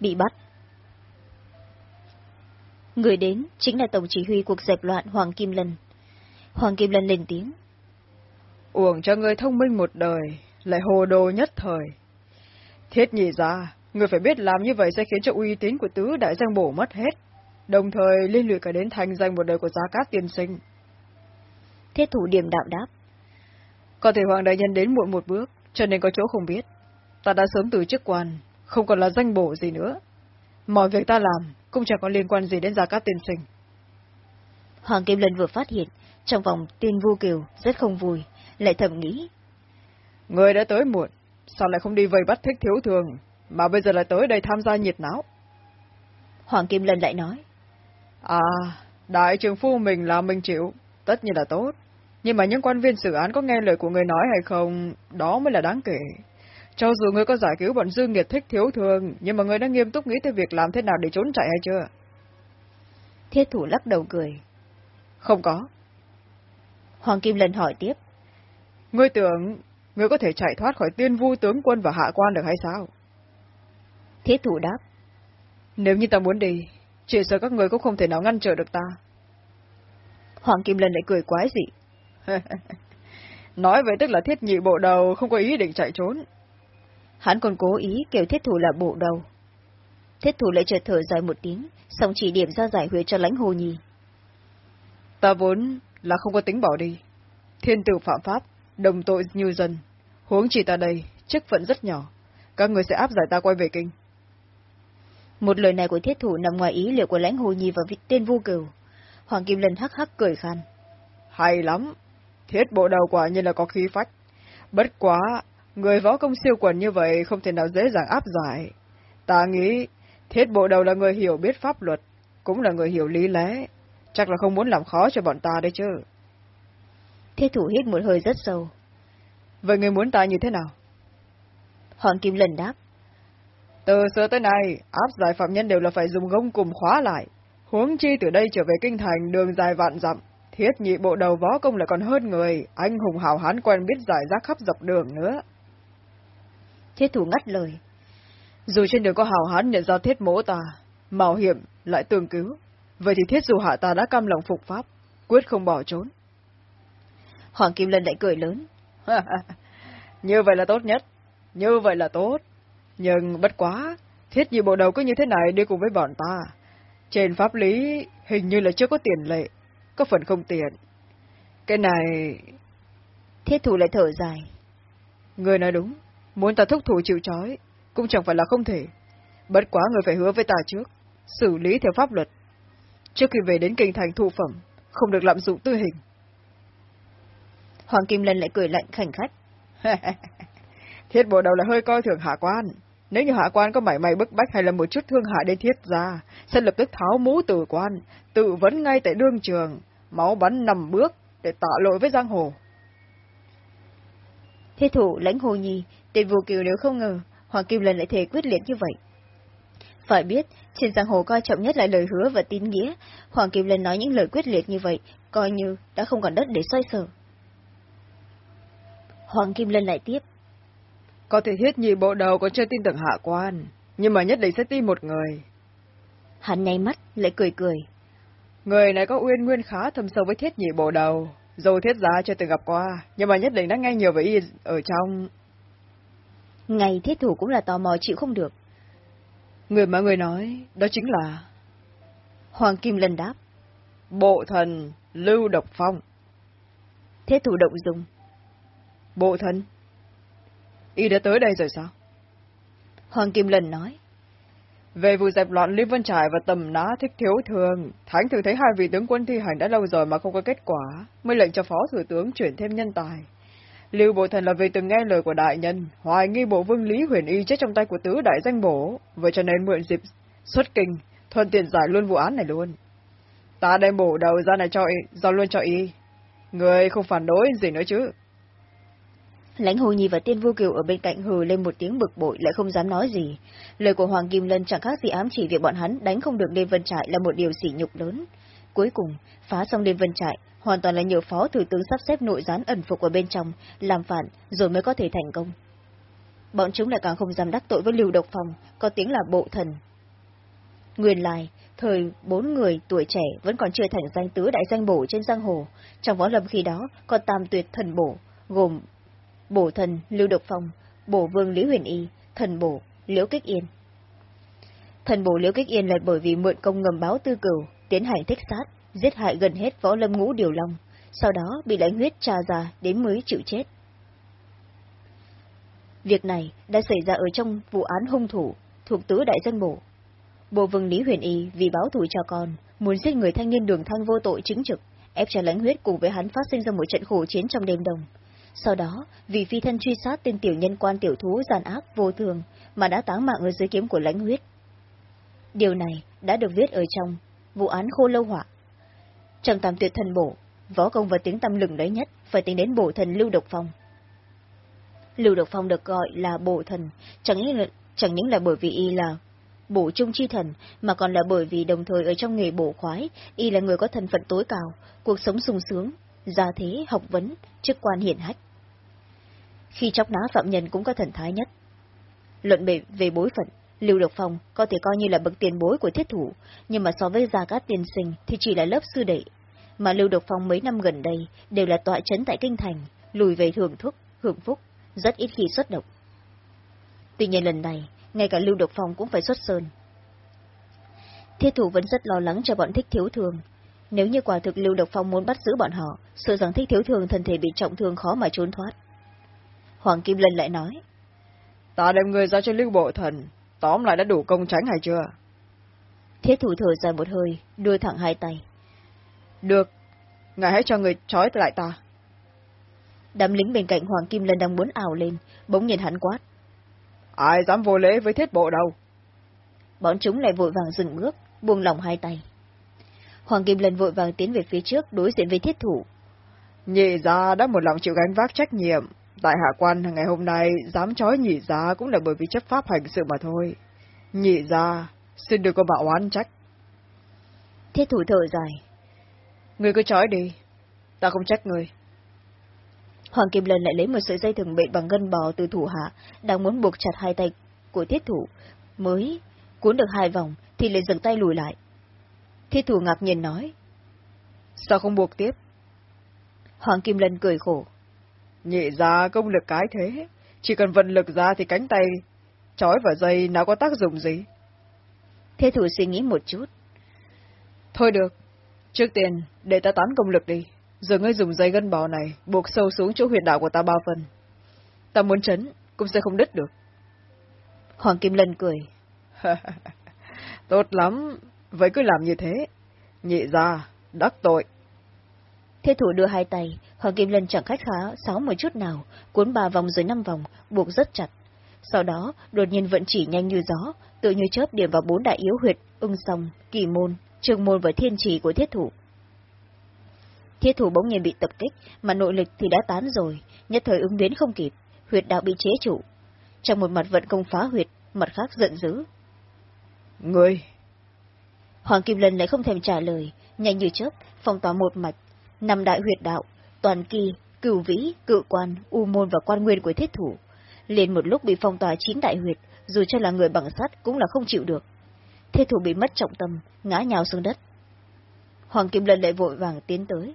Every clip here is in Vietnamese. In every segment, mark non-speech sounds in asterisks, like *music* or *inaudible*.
bị bắt. Người đến chính là tổng chỉ huy cuộc dẹp loạn hoàng kim lân. Hoàng kim lân lên tiếng. Uổng cho người thông minh một đời lại hồ đồ nhất thời. Thiết nhị ra người phải biết làm như vậy sẽ khiến cho uy tín của tứ đại danh bổ mất hết. Đồng thời liên lụy cả đến thành danh một đời của gia cát tiên sinh. Thiết thủ điểm đạo đáp. Có thể hoàng đại nhân đến muộn một bước cho nên có chỗ không biết. Ta đã sớm từ chức quan không còn là danh bổ gì nữa. Mọi việc ta làm cũng chẳng có liên quan gì đến gia cát tiên sinh. Hoàng kim lân vừa phát hiện trong vòng tiên vu kiều rất không vui lại thầm nghĩ. Người đã tới muộn sao lại không đi vây bắt thích thiếu thường mà bây giờ lại tới đây tham gia nhiệt não? Hoàng kim lân lại nói. À đại trường phu mình là mình chịu tất nhiên là tốt. Nhưng mà những quan viên xử án có nghe lời của người nói hay không đó mới là đáng kể cho dù người có giải cứu bọn dương nghiệt thích thiếu thường nhưng mà người đã nghiêm túc nghĩ tới việc làm thế nào để trốn chạy hay chưa? Thiết thủ lắc đầu cười. Không có. Hoàng kim lần hỏi tiếp. Ngươi tưởng ngươi có thể chạy thoát khỏi tiên vu tướng quân và hạ quan được hay sao? Thiết thủ đáp. Nếu như ta muốn đi chỉ sợ các người cũng không thể nào ngăn trở được ta. Hoàng kim lần lại cười quái dị. *laughs* Nói vậy tức là thiết nhị bộ đầu không có ý định chạy trốn hắn còn cố ý kêu thiết thủ là bộ đầu. Thiết thủ lại chợt thở dài một tiếng xong chỉ điểm ra giải huyệt cho lãnh hồ nhi ta vốn là không có tính bỏ đi. Thiên tử phạm pháp đồng tội như dân. Huống chỉ ta đây chức phận rất nhỏ. Các người sẽ áp giải ta quay về kinh. Một lời này của thiết thủ nằm ngoài ý liệu của lãnh hồ nhi và tên vu cửu. Hoàng kim lân hắc hắc cười khan. Hay lắm. Thiết bộ đầu quả nhiên là có khí phách. Bất quá người võ công siêu quần như vậy không thể nào dễ dàng áp giải. Ta nghĩ thiết bộ đầu là người hiểu biết pháp luật cũng là người hiểu lý lẽ. Chắc là không muốn làm khó cho bọn ta đấy chứ. Thiết thủ hít một hơi rất sâu. Vậy người muốn ta như thế nào? Hoàng kim lần đáp. Từ xưa tới nay áp giải phạm nhân đều là phải dùng gông cùng khóa lại. Huống chi từ đây trở về kinh thành đường dài vạn dặm thiết nhị bộ đầu võ công lại còn hơn người. Anh hùng hào hán quen biết giải rác khắp dọc đường nữa thiết thủ ngắt lời. Dù trên đường có hào hán nhận ra thiết mỗ ta mạo hiểm lại tương cứu. Vậy thì thiết dù hạ ta đã cam lòng phục pháp quyết không bỏ trốn. Hoàng kim lân lại cười lớn. *laughs* Như vậy là tốt nhất như vậy là tốt. Nhưng bất quá thiết nhị bộ đầu cứ như thế này đi cùng với bọn ta. Trên pháp lý hình như là chưa có tiền lệ có phần không tiện. Cái này thiết thủ lại thở dài. Người nói đúng muốn ta thúc thủ chịu trói cũng chẳng phải là không thể. Bất quá người phải hứa với ta trước xử lý theo pháp luật. Trước khi về đến kinh thành thu phẩm không được lạm dụng tư hình. Hoàng kim lân lại cười lạnh khảnh khách. *laughs* Thiết bộ đầu là hơi coi thường hạ quan. Nếu như hạ quan có mảy may bức bách hay là một chút thương hại đến thiết ra sẽ lập tức tháo mũ từ quan tự vấn ngay tại đương trường máu bắn nằm bước để tạ lỗi với giang hồ. Thiết thủ lãnh hồ nhi tên vô kiều nếu không ngờ hoàng kim lần lại thề quyết liệt như vậy. Phải biết trên giang hồ coi trọng nhất là lời hứa và tín nghĩa. Hoàng kim lần nói những lời quyết liệt như vậy coi như đã không còn đất để xoay sở. Hoàng kim lân lại tiếp. Có thể thiết nhị bộ đầu còn chưa tin tưởng hạ quan nhưng mà nhất định sẽ tin một người. Hắn nháy mắt lại cười cười. Người này có uyên nguyên khá thâm sâu với thiết nhị bộ đầu dù thiết giá chưa từng gặp qua nhưng mà nhất định đã nghe nhiều về y ở trong ngày thiết thủ cũng là tò mò chịu không được. Người mà người nói đó chính là hoàng kim lần đáp. Bộ thần lưu độc phong. Thiết thủ động dùng bộ thần? Y đã tới đây rồi sao? Hoàng kim lần nói. Về vụ dẹp loạn liên vân trải và tầm ná thích thiếu thường thánh thường thấy hai vị tướng quân thi hành đã lâu rồi mà không có kết quả mới lệnh cho phó thủ tướng chuyển thêm nhân tài lưu bộ thần là vì từng nghe lời của đại nhân, hoài nghi bộ vương lý huyền y chết trong tay của tứ đại danh bổ. Vậy cho nên mượn dịp xuất kinh, thuận tiện giải luôn vụ án này luôn. Ta đem bổ đầu ra này cho y, giao luôn cho y. Người không phản đối gì nữa chứ. Lãnh hồ nhi và tiên vô kiều ở bên cạnh hừ lên một tiếng bực bội, lại không dám nói gì. Lời của hoàng kim lân chẳng khác gì ám chỉ việc bọn hắn đánh không được đêm vân trại là một điều sỉ nhục lớn cuối cùng phá xong đêm vân trại hoàn toàn là nhờ phó thủ tướng sắp xếp nội gián ẩn phục ở bên trong làm phản rồi mới có thể thành công bọn chúng lại càng không dám đắc tội với Lưu Độc Phong, có tiếng là bộ thần. Nguyên lai, thời bốn người tuổi trẻ vẫn còn chưa thành danh tứ đại danh bổ trên giang hồ, trong võ lâm khi đó còn tam tuyệt thần bổ, gồm bổ thần Lưu Độc Phong, bổ vương Lý Huyền Y, thần bổ Liễu Kích Yên. Thần bổ Liễu Kích Yên là bởi vì mượn công ngầm báo tư cửu, tiến hành thích sát, giết hại gần hết võ lâm ngũ điều long, sau đó bị lãnh huyết tra ra đến mới chịu chết. Việc này đã xảy ra ở trong vụ án hung thủ thuộc tứ đại dân bộ. Bộ vương Lý Huyền Y vì báo thù cho con, muốn giết người thanh niên đường thanh vô tội chính trực, ép cho lãnh huyết cùng với hắn phát sinh ra một trận khổ chiến trong đêm đồng. Sau đó, vì phi thân truy sát tên tiểu nhân quan tiểu thú giàn ác vô thường mà đã táng mạng ở dưới kiếm của lãnh huyết. Điều này đã được viết ở trong vụ án khô lâu họa. Trong tam tuyệt thần bổ, võ công và tiếng tâm lừng đấy nhất phải tính đến bổ thần Lưu Độc Phong. Lưu Độc Phong được gọi là bổ thần, chẳng những là, chẳng những là bởi vì y là bổ trung chi thần, mà còn là bởi vì đồng thời ở trong nghề bổ khoái, y là người có thân phận tối cao, cuộc sống sung sướng, gia thế, học vấn, chức quan hiển hách. Khi chóc ná phạm nhân cũng có thần thái nhất. Luận bề về bối phận, Lưu Độc Phong có thể coi như là bậc tiền bối của thiết thủ, nhưng mà so với Gia Cát Tiên Sinh thì chỉ là lớp sư đệ. Mà Lưu Độc Phong mấy năm gần đây đều là tọa chấn tại Kinh Thành, lùi về hưởng thức hưởng phúc, rất ít khi xuất động. Tuy nhiên lần này, ngay cả Lưu Độc Phong cũng phải xuất sơn. Thiết thủ vẫn rất lo lắng cho bọn thích thiếu thường. Nếu như quả thực Lưu Độc Phong muốn bắt giữ bọn họ, sợ rằng thích thiếu thường thân thể bị trọng thương khó mà trốn thoát. Hoàng Kim Lân lại nói. Ta đem người ra cho Lưu Bộ Thần, tóm lại đã đủ công tránh hay chưa? Thiết thủ thở dài một hơi, đưa thẳng hai tay. Được, ngài hãy cho người trói lại ta. Đám lính bên cạnh Hoàng Kim Lân đang muốn ảo lên, bỗng nhìn hắn quát. Ai dám vô lễ với thiết bộ đâu? Bọn chúng lại vội vàng dừng bước, buông lỏng hai tay. Hoàng Kim Lân vội vàng tiến về phía trước đối diện với thiết thủ. Nhị ra đã một lòng chịu gánh vác trách nhiệm. Tại hạ quan ngày hôm nay dám trói nhị ra cũng là bởi vì chấp pháp hành sự mà thôi. Nhị ra, xin đừng có bảo oán trách. Thiết thủ thở dài. Người cứ trói đi, ta không trách người. Hoàng Kim Lân lại lấy một sợi dây thừng bện bằng gân bò từ thủ hạ, đang muốn buộc chặt hai tay của thiết thủ, mới cuốn được hai vòng thì lại dừng tay lùi lại. Thiết thủ ngạc nhiên nói. Sao không buộc tiếp? Hoàng Kim Lân cười khổ. Nhị ra công lực cái thế, chỉ cần vận lực ra thì cánh tay, trói vào dây nào có tác dụng gì. Thế thủ suy nghĩ một chút. Thôi được, trước tiên để ta tán công lực đi, giờ ngươi dùng dây gân bò này buộc sâu xuống chỗ huyệt đạo của ta ba phần. Ta muốn chấn, cũng sẽ không đứt được. Hoàng Kim Lân cười. *laughs* Tốt lắm, vậy cứ làm như thế. Nhị ra, đắc tội. Thế thủ đưa hai tay, Hoàng Kim Lân chẳng khách khá sáu một chút nào, cuốn ba vòng rồi năm vòng, buộc rất chặt. Sau đó, đột nhiên vận chỉ nhanh như gió, tự như chớp điểm vào bốn đại yếu huyệt, ưng song, kỳ môn, trường môn và thiên trì của thiết thủ. Thiết thủ bỗng nhiên bị tập kích, mà nội lực thì đã tán rồi, nhất thời ứng biến không kịp, huyệt đạo bị chế trụ. Trong một mặt vận công phá huyệt, mặt khác giận dữ. Người! Hoàng Kim Lân lại không thèm trả lời, nhanh như chớp, phong tỏa một mạch, năm đại huyệt đạo, toàn kỳ, cửu vĩ, cự quan, u môn và quan nguyên của thiết thủ. Liền một lúc bị phong tỏa chín đại huyệt, dù cho là người bằng sắt cũng là không chịu được. Thiết thủ bị mất trọng tâm, ngã nhào xuống đất. Hoàng Kim Lân lại vội vàng tiến tới.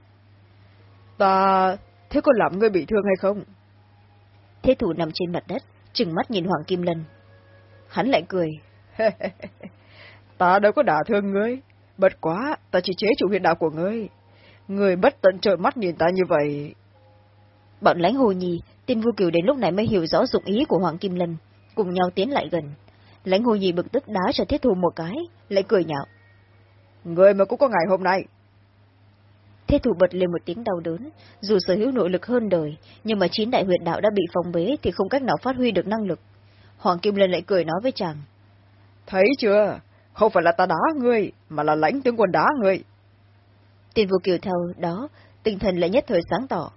Ta... thế có làm ngươi bị thương hay không? Thiết thủ nằm trên mặt đất, trừng mắt nhìn Hoàng Kim Lân. Hắn lại cười. *laughs* ta đâu có đả thương ngươi. Bất quá, ta chỉ chế chủ huyệt đạo của ngươi. Ngươi bất tận trợn mắt nhìn ta như vậy. Bọn lãnh hồ nhi, tin vu kiều đến lúc này mới hiểu rõ dụng ý của Hoàng Kim Lân, cùng nhau tiến lại gần. Lãnh hồ nhi bực tức đá cho thiết thủ một cái, lại cười nhạo. Người mà cũng có ngày hôm nay. Thiết thủ bật lên một tiếng đau đớn, dù sở hữu nội lực hơn đời, nhưng mà chín đại huyệt đạo đã bị phòng bế thì không cách nào phát huy được năng lực. Hoàng Kim Lân lại cười nói với chàng. Thấy chưa? Không phải là ta đá ngươi, mà là lãnh tướng quân đá ngươi. Tiền vô kiều theo đó, tinh thần lại nhất thời sáng tỏ.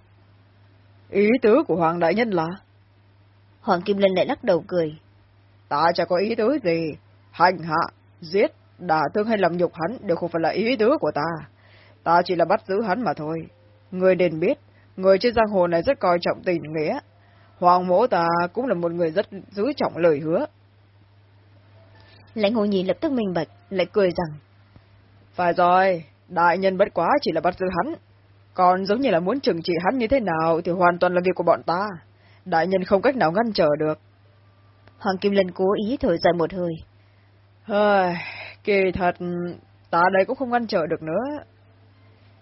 Ý tứ của Hoàng Đại Nhân là? Hoàng Kim Lân lại lắc đầu cười. Ta chả có ý tứ gì. Hành hạ, giết, đả thương hay làm nhục hắn đều không phải là ý tứ của ta. Ta chỉ là bắt giữ hắn mà thôi. Người nên biết, người trên giang hồ này rất coi trọng tình nghĩa. Hoàng mỗ ta cũng là một người rất giữ trọng lời hứa. Lãnh hồ nhi lập tức minh bạch, lại cười rằng. Phải rồi, đại nhân bất quá chỉ là bắt giữ hắn. Còn giống như là muốn trừng trị hắn như thế nào thì hoàn toàn là việc của bọn ta. Đại nhân không cách nào ngăn trở được. Hoàng Kim Lân cố ý thở dài một hơi. Hơi, kỳ thật, ta đây cũng không ngăn trở được nữa.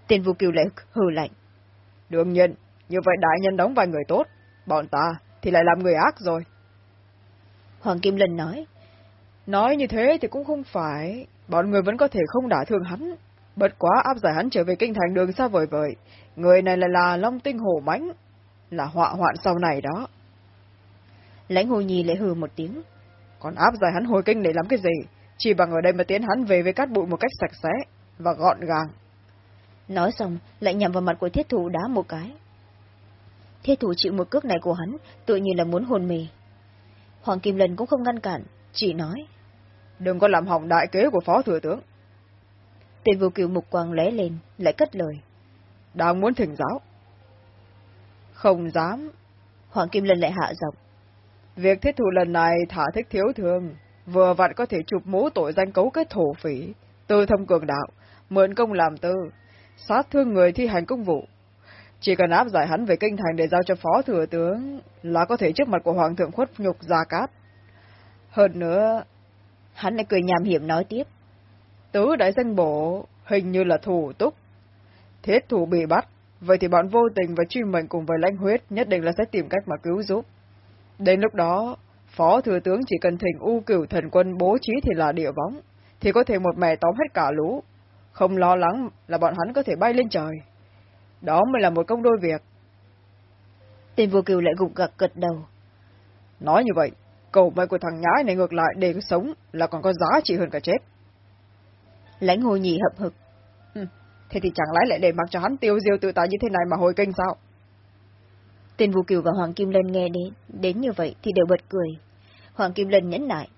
Tên Vu Kiều lại hừ lạnh. Đương nhiên, như vậy đại nhân đóng vai người tốt, bọn ta thì lại làm người ác rồi. Hoàng Kim Lân nói. Nói như thế thì cũng không phải, bọn người vẫn có thể không đả thương hắn. Bất quá áp giải hắn trở về kinh thành đường xa vời vời. Người này là là Long Tinh Hổ Mãnh, là họa hoạn sau này đó. Lãnh hồ nhi lại hừ một tiếng. Còn áp giải hắn hồi kinh để làm cái gì? Chỉ bằng ở đây mà tiến hắn về với cát bụi một cách sạch sẽ và gọn gàng. Nói xong, lại nhằm vào mặt của thiết thủ đá một cái. Thiết thủ chịu một cước này của hắn, tự nhiên là muốn hồn mì. Hoàng Kim Lân cũng không ngăn cản, chỉ nói. Đừng có làm hỏng đại kế của phó thừa tướng. Tên vô cửu mục quang lé lên, lại cất lời. Đang muốn thỉnh giáo. Không dám. Hoàng Kim Lân lại hạ giọng. Việc thiết thủ lần này thả thích thiếu thường, vừa vặn có thể chụp mũ tội danh cấu kết thổ phỉ, tư thâm cường đạo, mượn công làm tư, sát thương người thi hành công vụ. Chỉ cần áp giải hắn về kinh thành để giao cho phó thừa tướng là có thể trước mặt của hoàng thượng khuất nhục gia cát. Hơn nữa, hắn lại cười nhàm hiểm nói tiếp. Tứ đại danh bổ hình như là thủ túc. Thiết thủ bị bắt, vậy thì bọn vô tình và truy mệnh cùng với lãnh huyết nhất định là sẽ tìm cách mà cứu giúp. Đến lúc đó, phó thừa tướng chỉ cần thỉnh u cửu thần quân bố trí thì là địa võng, thì có thể một mẹ tóm hết cả lũ, không lo lắng là bọn hắn có thể bay lên trời. Đó mới là một công đôi việc. Tên vô cửu lại gục gặc gật đầu. Nói như vậy, cầu mệnh của thằng nhái này ngược lại để sống là còn có giá trị hơn cả chết. Lãnh hồ nhị hậm hực. thế thì chẳng lẽ lại để mặc cho hắn tiêu diêu tự tại như thế này mà hồi kinh sao? Tên Vũ Kiều và Hoàng Kim Lân nghe đến, đến như vậy thì đều bật cười. Hoàng Kim Lân nhẫn nại.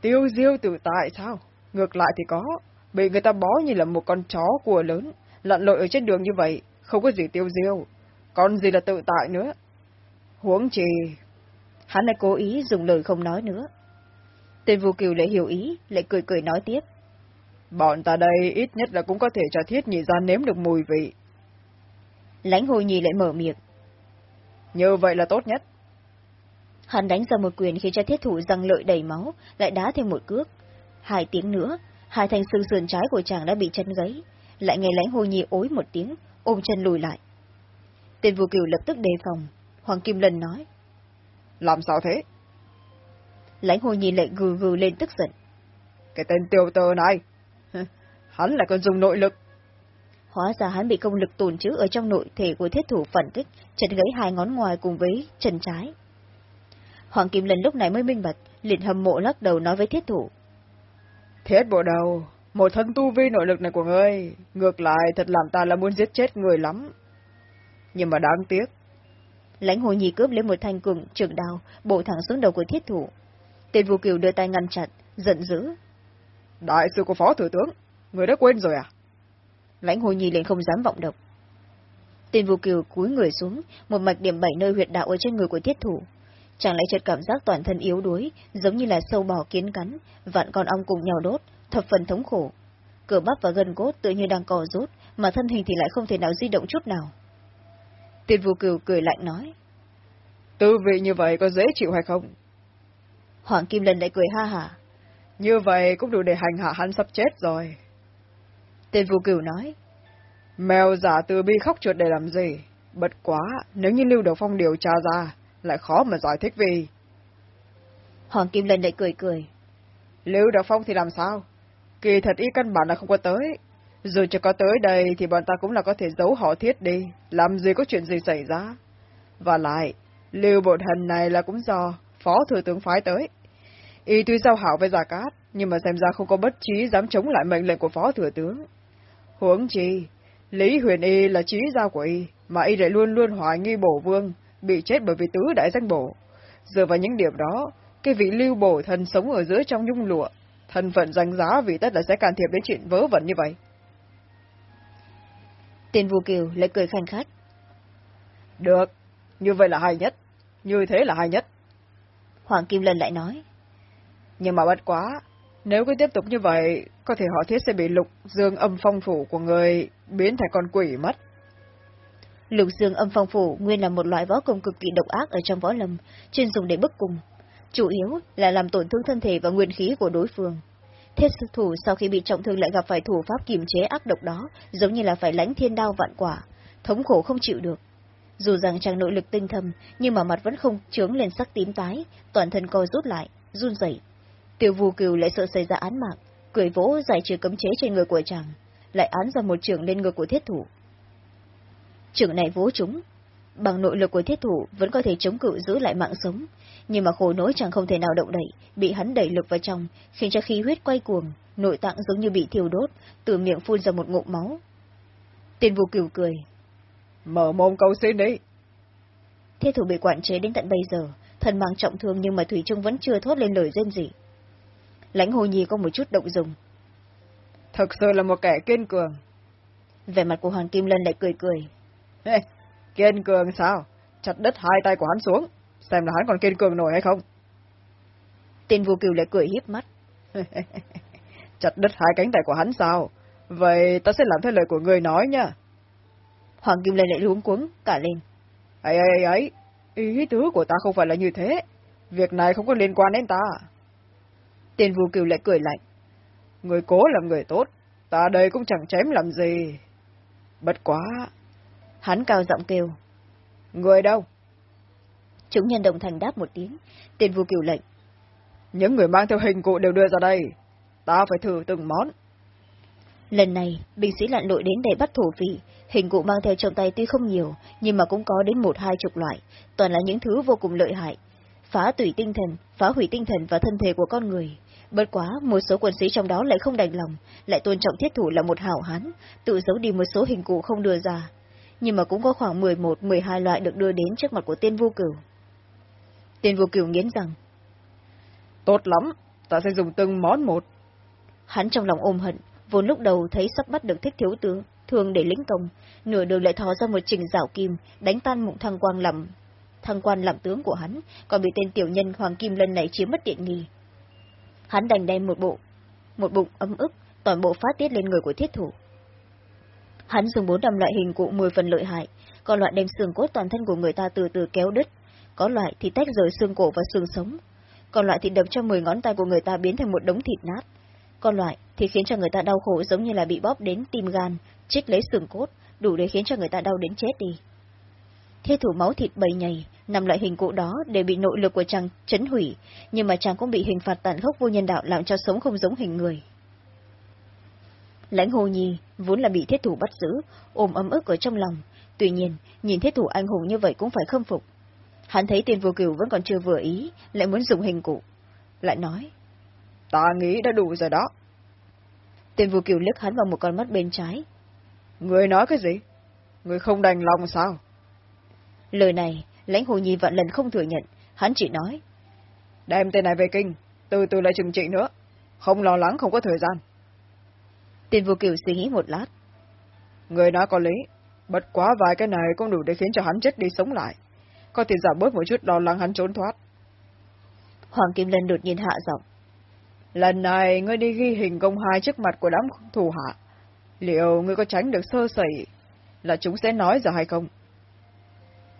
Tiêu diêu tự tại sao? Ngược lại thì có, bị người ta bó như là một con chó cua lớn, lặn lội ở trên đường như vậy, không có gì tiêu diêu, còn gì là tự tại nữa. Huống chi... Hắn lại cố ý dùng lời không nói nữa. Tên Vũ Kiều lại hiểu ý, lại cười cười nói tiếp. Bọn ta đây ít nhất là cũng có thể cho thiết nhị ra nếm được mùi vị. Lãnh hồi nhì lại mở miệng. Như vậy là tốt nhất. Hắn đánh ra một quyền khi cho thiết thủ răng lợi đầy máu, lại đá thêm một cước. Hai tiếng nữa, hai thanh xương sườn trái của chàng đã bị chân gấy, lại nghe lãnh hồ nhi ối một tiếng, ôm chân lùi lại. Tên vô cửu lập tức đề phòng, Hoàng Kim Lân nói. Làm sao thế? Lãnh hồ nhi lại gừ gừ lên tức giận. Cái tên tiêu tờ này, hắn lại còn dùng nội lực. Hóa ra hắn bị công lực tồn trữ ở trong nội thể của thiết thủ phản kích, chật gãy hai ngón ngoài cùng với chân trái. Hoàng Kim Lân lúc này mới minh bạch, liền hâm mộ lắc đầu nói với thiết thủ. Thiết bộ đầu, một thân tu vi nội lực này của ngươi, ngược lại thật làm ta là muốn giết chết người lắm. Nhưng mà đáng tiếc. Lãnh hồ nhi cướp lấy một thanh cường trường đao, bổ thẳng xuống đầu của thiết thủ. Tên vô kiều đưa tay ngăn chặn, giận dữ. Đại sư của phó thủ tướng, người đã quên rồi à? Lãnh hồ nhi liền không dám vọng động. Tên vô kiều cúi người xuống, một mạch điểm bảy nơi huyệt đạo ở trên người của thiết thủ. Chẳng lẽ chợt cảm giác toàn thân yếu đuối, giống như là sâu bò kiến cắn, vạn con ong cùng nhau đốt, thập phần thống khổ. Cửa bắp và gân cốt tự như đang cò rút, mà thân hình thì lại không thể nào di động chút nào. Tên vô kiều cười lạnh nói. Tư vị như vậy có dễ chịu hay không? Hoàng Kim Lân lại cười ha hả. Như vậy cũng đủ để hành hạ hắn sắp chết rồi. Tên vô cửu nói. Mèo giả từ bi khóc chuột để làm gì? Bất quá, nếu như Lưu Đầu Phong điều tra ra, lại khó mà giải thích vì. Hoàng Kim Lân lại cười cười. Lưu Đầu Phong thì làm sao? Kỳ thật ý căn bản là không có tới. Dù cho có tới đây thì bọn ta cũng là có thể giấu họ thiết đi, làm gì có chuyện gì xảy ra. Và lại, Lưu Bộ Thần này là cũng do Phó Thừa tướng phái tới. Y tuy giao hảo với Gia Cát, nhưng mà xem ra không có bất trí dám chống lại mệnh lệnh của Phó Thừa tướng. Huống chi, Lý Huyền Y là trí giao của Y, mà Y lại luôn luôn hoài nghi bổ vương, bị chết bởi vì tứ đại danh bổ. Dựa vào những điểm đó, cái vị lưu bổ thần sống ở giữa trong nhung lụa, thân phận danh giá vì tất là sẽ can thiệp đến chuyện vớ vẩn như vậy. Tên vua kiều lại cười khanh khách. Được, như vậy là hay nhất. như thế là hay nhất. Hoàng Kim Lân lại nói. Nhưng mà bất quá, nếu cứ tiếp tục như vậy, có thể họ thiết sẽ bị lục dương âm phong phủ của người biến thành con quỷ mất. Lục dương âm phong phủ nguyên là một loại võ công cực kỳ độc ác ở trong võ lâm, chuyên dùng để bức cùng. Chủ yếu là làm tổn thương thân thể và nguyên khí của đối phương. Thiết sư thủ sau khi bị trọng thương lại gặp phải thủ pháp kiềm chế ác độc đó, giống như là phải lãnh thiên đao vạn quả, thống khổ không chịu được. Dù rằng chàng nội lực tinh thâm, nhưng mà mặt vẫn không trướng lên sắc tím tái, toàn thân co rút lại, run rẩy. Tiêu vu cừu lại sợ xảy ra án mạng, cười vỗ giải trừ cấm chế trên người của chàng, lại án ra một trường lên ngực của thiết thủ. Trường này vỗ chúng, bằng nội lực của thiết thủ vẫn có thể chống cự giữ lại mạng sống, nhưng mà khổ nỗi chàng không thể nào động đậy, bị hắn đẩy lực vào trong, khiến cho khí huyết quay cuồng, nội tạng giống như bị thiêu đốt, từ miệng phun ra một ngụm máu. Tiên vô cửu cười. Mở mồm cầu xin đi. Thiết thủ bị quản chế đến tận bây giờ, thần mang trọng thương nhưng mà Thủy Trung vẫn chưa thốt lên lời rên gì. Lãnh hồ nhi có một chút động dùng. Thực sự là một kẻ kiên cường. Vẻ mặt của Hoàng Kim Lân lại cười cười. Ê, kiên cường sao? Chặt đứt hai tay của hắn xuống, xem là hắn còn kiên cường nổi hay không. Tên vô cừu lại cười hiếp mắt. Chặt đứt hai cánh tay của hắn sao? Vậy ta sẽ làm theo lời của người nói nha. Hoàng Kim Lân lại luống cuống, cả lên. ấy ấy ấy, ý tứ của ta không phải là như thế. Việc này không có liên quan đến ta. Tên vô cừu lại cười lạnh. Người cố làm người tốt, ta đây cũng chẳng chém làm gì. Bất quá. Hắn cao giọng kêu. Người đâu? Chúng nhân đồng thành đáp một tiếng, tên vô cửu lệnh. Những người mang theo hình cụ đều đưa ra đây. Ta phải thử từng món. Lần này, binh sĩ lặn lội đến để bắt thổ vị. Hình cụ mang theo trong tay tuy không nhiều, nhưng mà cũng có đến một hai chục loại, toàn là những thứ vô cùng lợi hại. Phá tùy tinh thần, phá hủy tinh thần và thân thể của con người. Bất quá, một số quân sĩ trong đó lại không đành lòng, lại tôn trọng thiết thủ là một hảo hán, tự giấu đi một số hình cụ không đưa ra. Nhưng mà cũng có khoảng 11-12 loại được đưa đến trước mặt của tiên vô cửu. Tiên vô cửu nghiến rằng. Tốt lắm, ta sẽ dùng từng món một. Hắn trong lòng ôm hận, vốn lúc đầu thấy sắp bắt được thích thiếu tướng, thường để lính công, nửa đường lại thò ra một trình rảo kim, đánh tan mụng thăng quang làm thăng quan làm tướng của hắn, còn bị tên tiểu nhân Hoàng Kim Lân này chiếm mất tiện nghi. Hắn đành đem một bộ, một bụng ấm ức, toàn bộ phát tiết lên người của thiết thủ. Hắn dùng bốn đầm loại hình cụ mười phần lợi hại, còn loại đem xương cốt toàn thân của người ta từ từ kéo đứt, có loại thì tách rời xương cổ và xương sống, còn loại thì đập cho mười ngón tay của người ta biến thành một đống thịt nát, còn loại thì khiến cho người ta đau khổ giống như là bị bóp đến tim gan, trích lấy xương cốt, đủ để khiến cho người ta đau đến chết đi. Thiết thủ máu thịt bầy nhầy, nằm loại hình cụ đó đều bị nội lực của chàng chấn hủy, nhưng mà chàng cũng bị hình phạt tàn khốc vô nhân đạo làm cho sống không giống hình người. Lãnh hồ nhi vốn là bị thiết thủ bắt giữ, ôm ấm ức ở trong lòng, tuy nhiên, nhìn thiết thủ anh hùng như vậy cũng phải khâm phục. Hắn thấy tiền vô cửu vẫn còn chưa vừa ý, lại muốn dùng hình cụ. Lại nói. Ta nghĩ đã đủ rồi đó. Tiền vô cửu liếc hắn vào một con mắt bên trái. Người nói cái gì? Người không đành lòng sao? Lời này, lãnh hồ nhi vạn lần không thừa nhận, hắn chỉ nói. Đem tên này về kinh, từ từ lại trừng trị nữa. Không lo lắng không có thời gian. Tiền vô cửu suy nghĩ một lát. Người nói có lý, bất quá vài cái này cũng đủ để khiến cho hắn chết đi sống lại. Có thể giảm bớt một chút lo lắng hắn trốn thoát. Hoàng Kim Lân đột nhiên hạ giọng. Lần này ngươi đi ghi hình công hai trước mặt của đám thù hạ. Liệu ngươi có tránh được sơ sẩy là chúng sẽ nói ra hay không?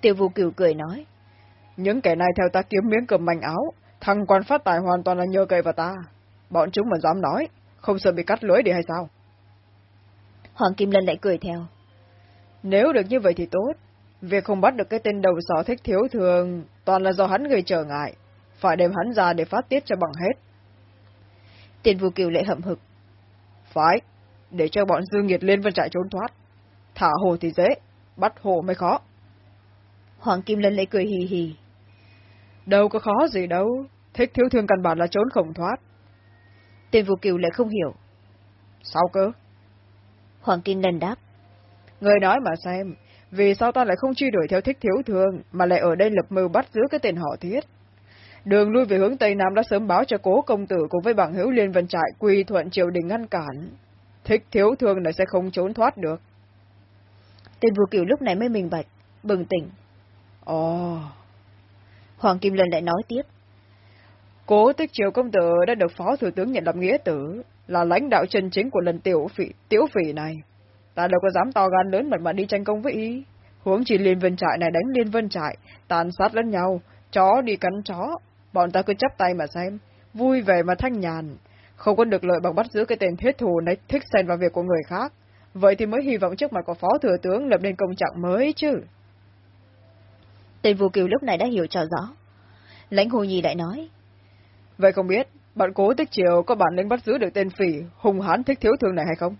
Tiêu vô cửu cười nói. Những kẻ này theo ta kiếm miếng cầm manh áo, thằng quan phát tài hoàn toàn là nhờ cậy vào ta. Bọn chúng mà dám nói, không sợ bị cắt lưới đi hay sao? Hoàng Kim Lân lại cười theo. Nếu được như vậy thì tốt. Việc không bắt được cái tên đầu sỏ thích thiếu thường, toàn là do hắn gây trở ngại. Phải đem hắn ra để phát tiết cho bằng hết. Tiền vô kiều lại hậm hực. Phải, để cho bọn dư nghiệt lên vân trại trốn thoát. Thả hồ thì dễ, bắt hồ mới khó. Hoàng Kim Lân lại cười hì hì. Đâu có khó gì đâu, thích thiếu thương căn bản là trốn không thoát. Tên vô kiều lại không hiểu. Sao cơ? Hoàng Kim Lân đáp. Người nói mà xem, vì sao ta lại không truy đuổi theo thích thiếu thương, mà lại ở đây lập mưu bắt giữ cái tên họ thiết? Đường lui về hướng Tây Nam đã sớm báo cho cố công tử cùng với bằng hữu liên vân trại quy thuận triều đình ngăn cản. Thích thiếu thương này sẽ không trốn thoát được. Tên vô cửu lúc này mới minh bạch, bừng tỉnh. Ồ... Hoàng Kim Lân lại nói tiếp. Cố tích triều công tử đã được phó thủ tướng nhận làm nghĩa tử, là lãnh đạo chân chính của lần tiểu phỉ, tiểu phỉ này. Ta đâu có dám to gan lớn mật mà đi tranh công với ý. Huống chỉ liên vân trại này đánh liên vân trại, tàn sát lẫn nhau, chó đi cắn chó. Bọn ta cứ chấp tay mà xem, vui vẻ mà thanh nhàn. Không có được lợi bằng bắt giữ cái tên thiết thù này thích xen vào việc của người khác. Vậy thì mới hy vọng trước mặt của phó thừa tướng lập nên công trạng mới chứ. Tên Vũ Kiều lúc này đã hiểu trò rõ. Lãnh Hồ Nhi lại nói. Vậy không biết, bạn cố tích chiều có bản lĩnh bắt giữ được tên phỉ, hùng hán thích thiếu thương này hay không?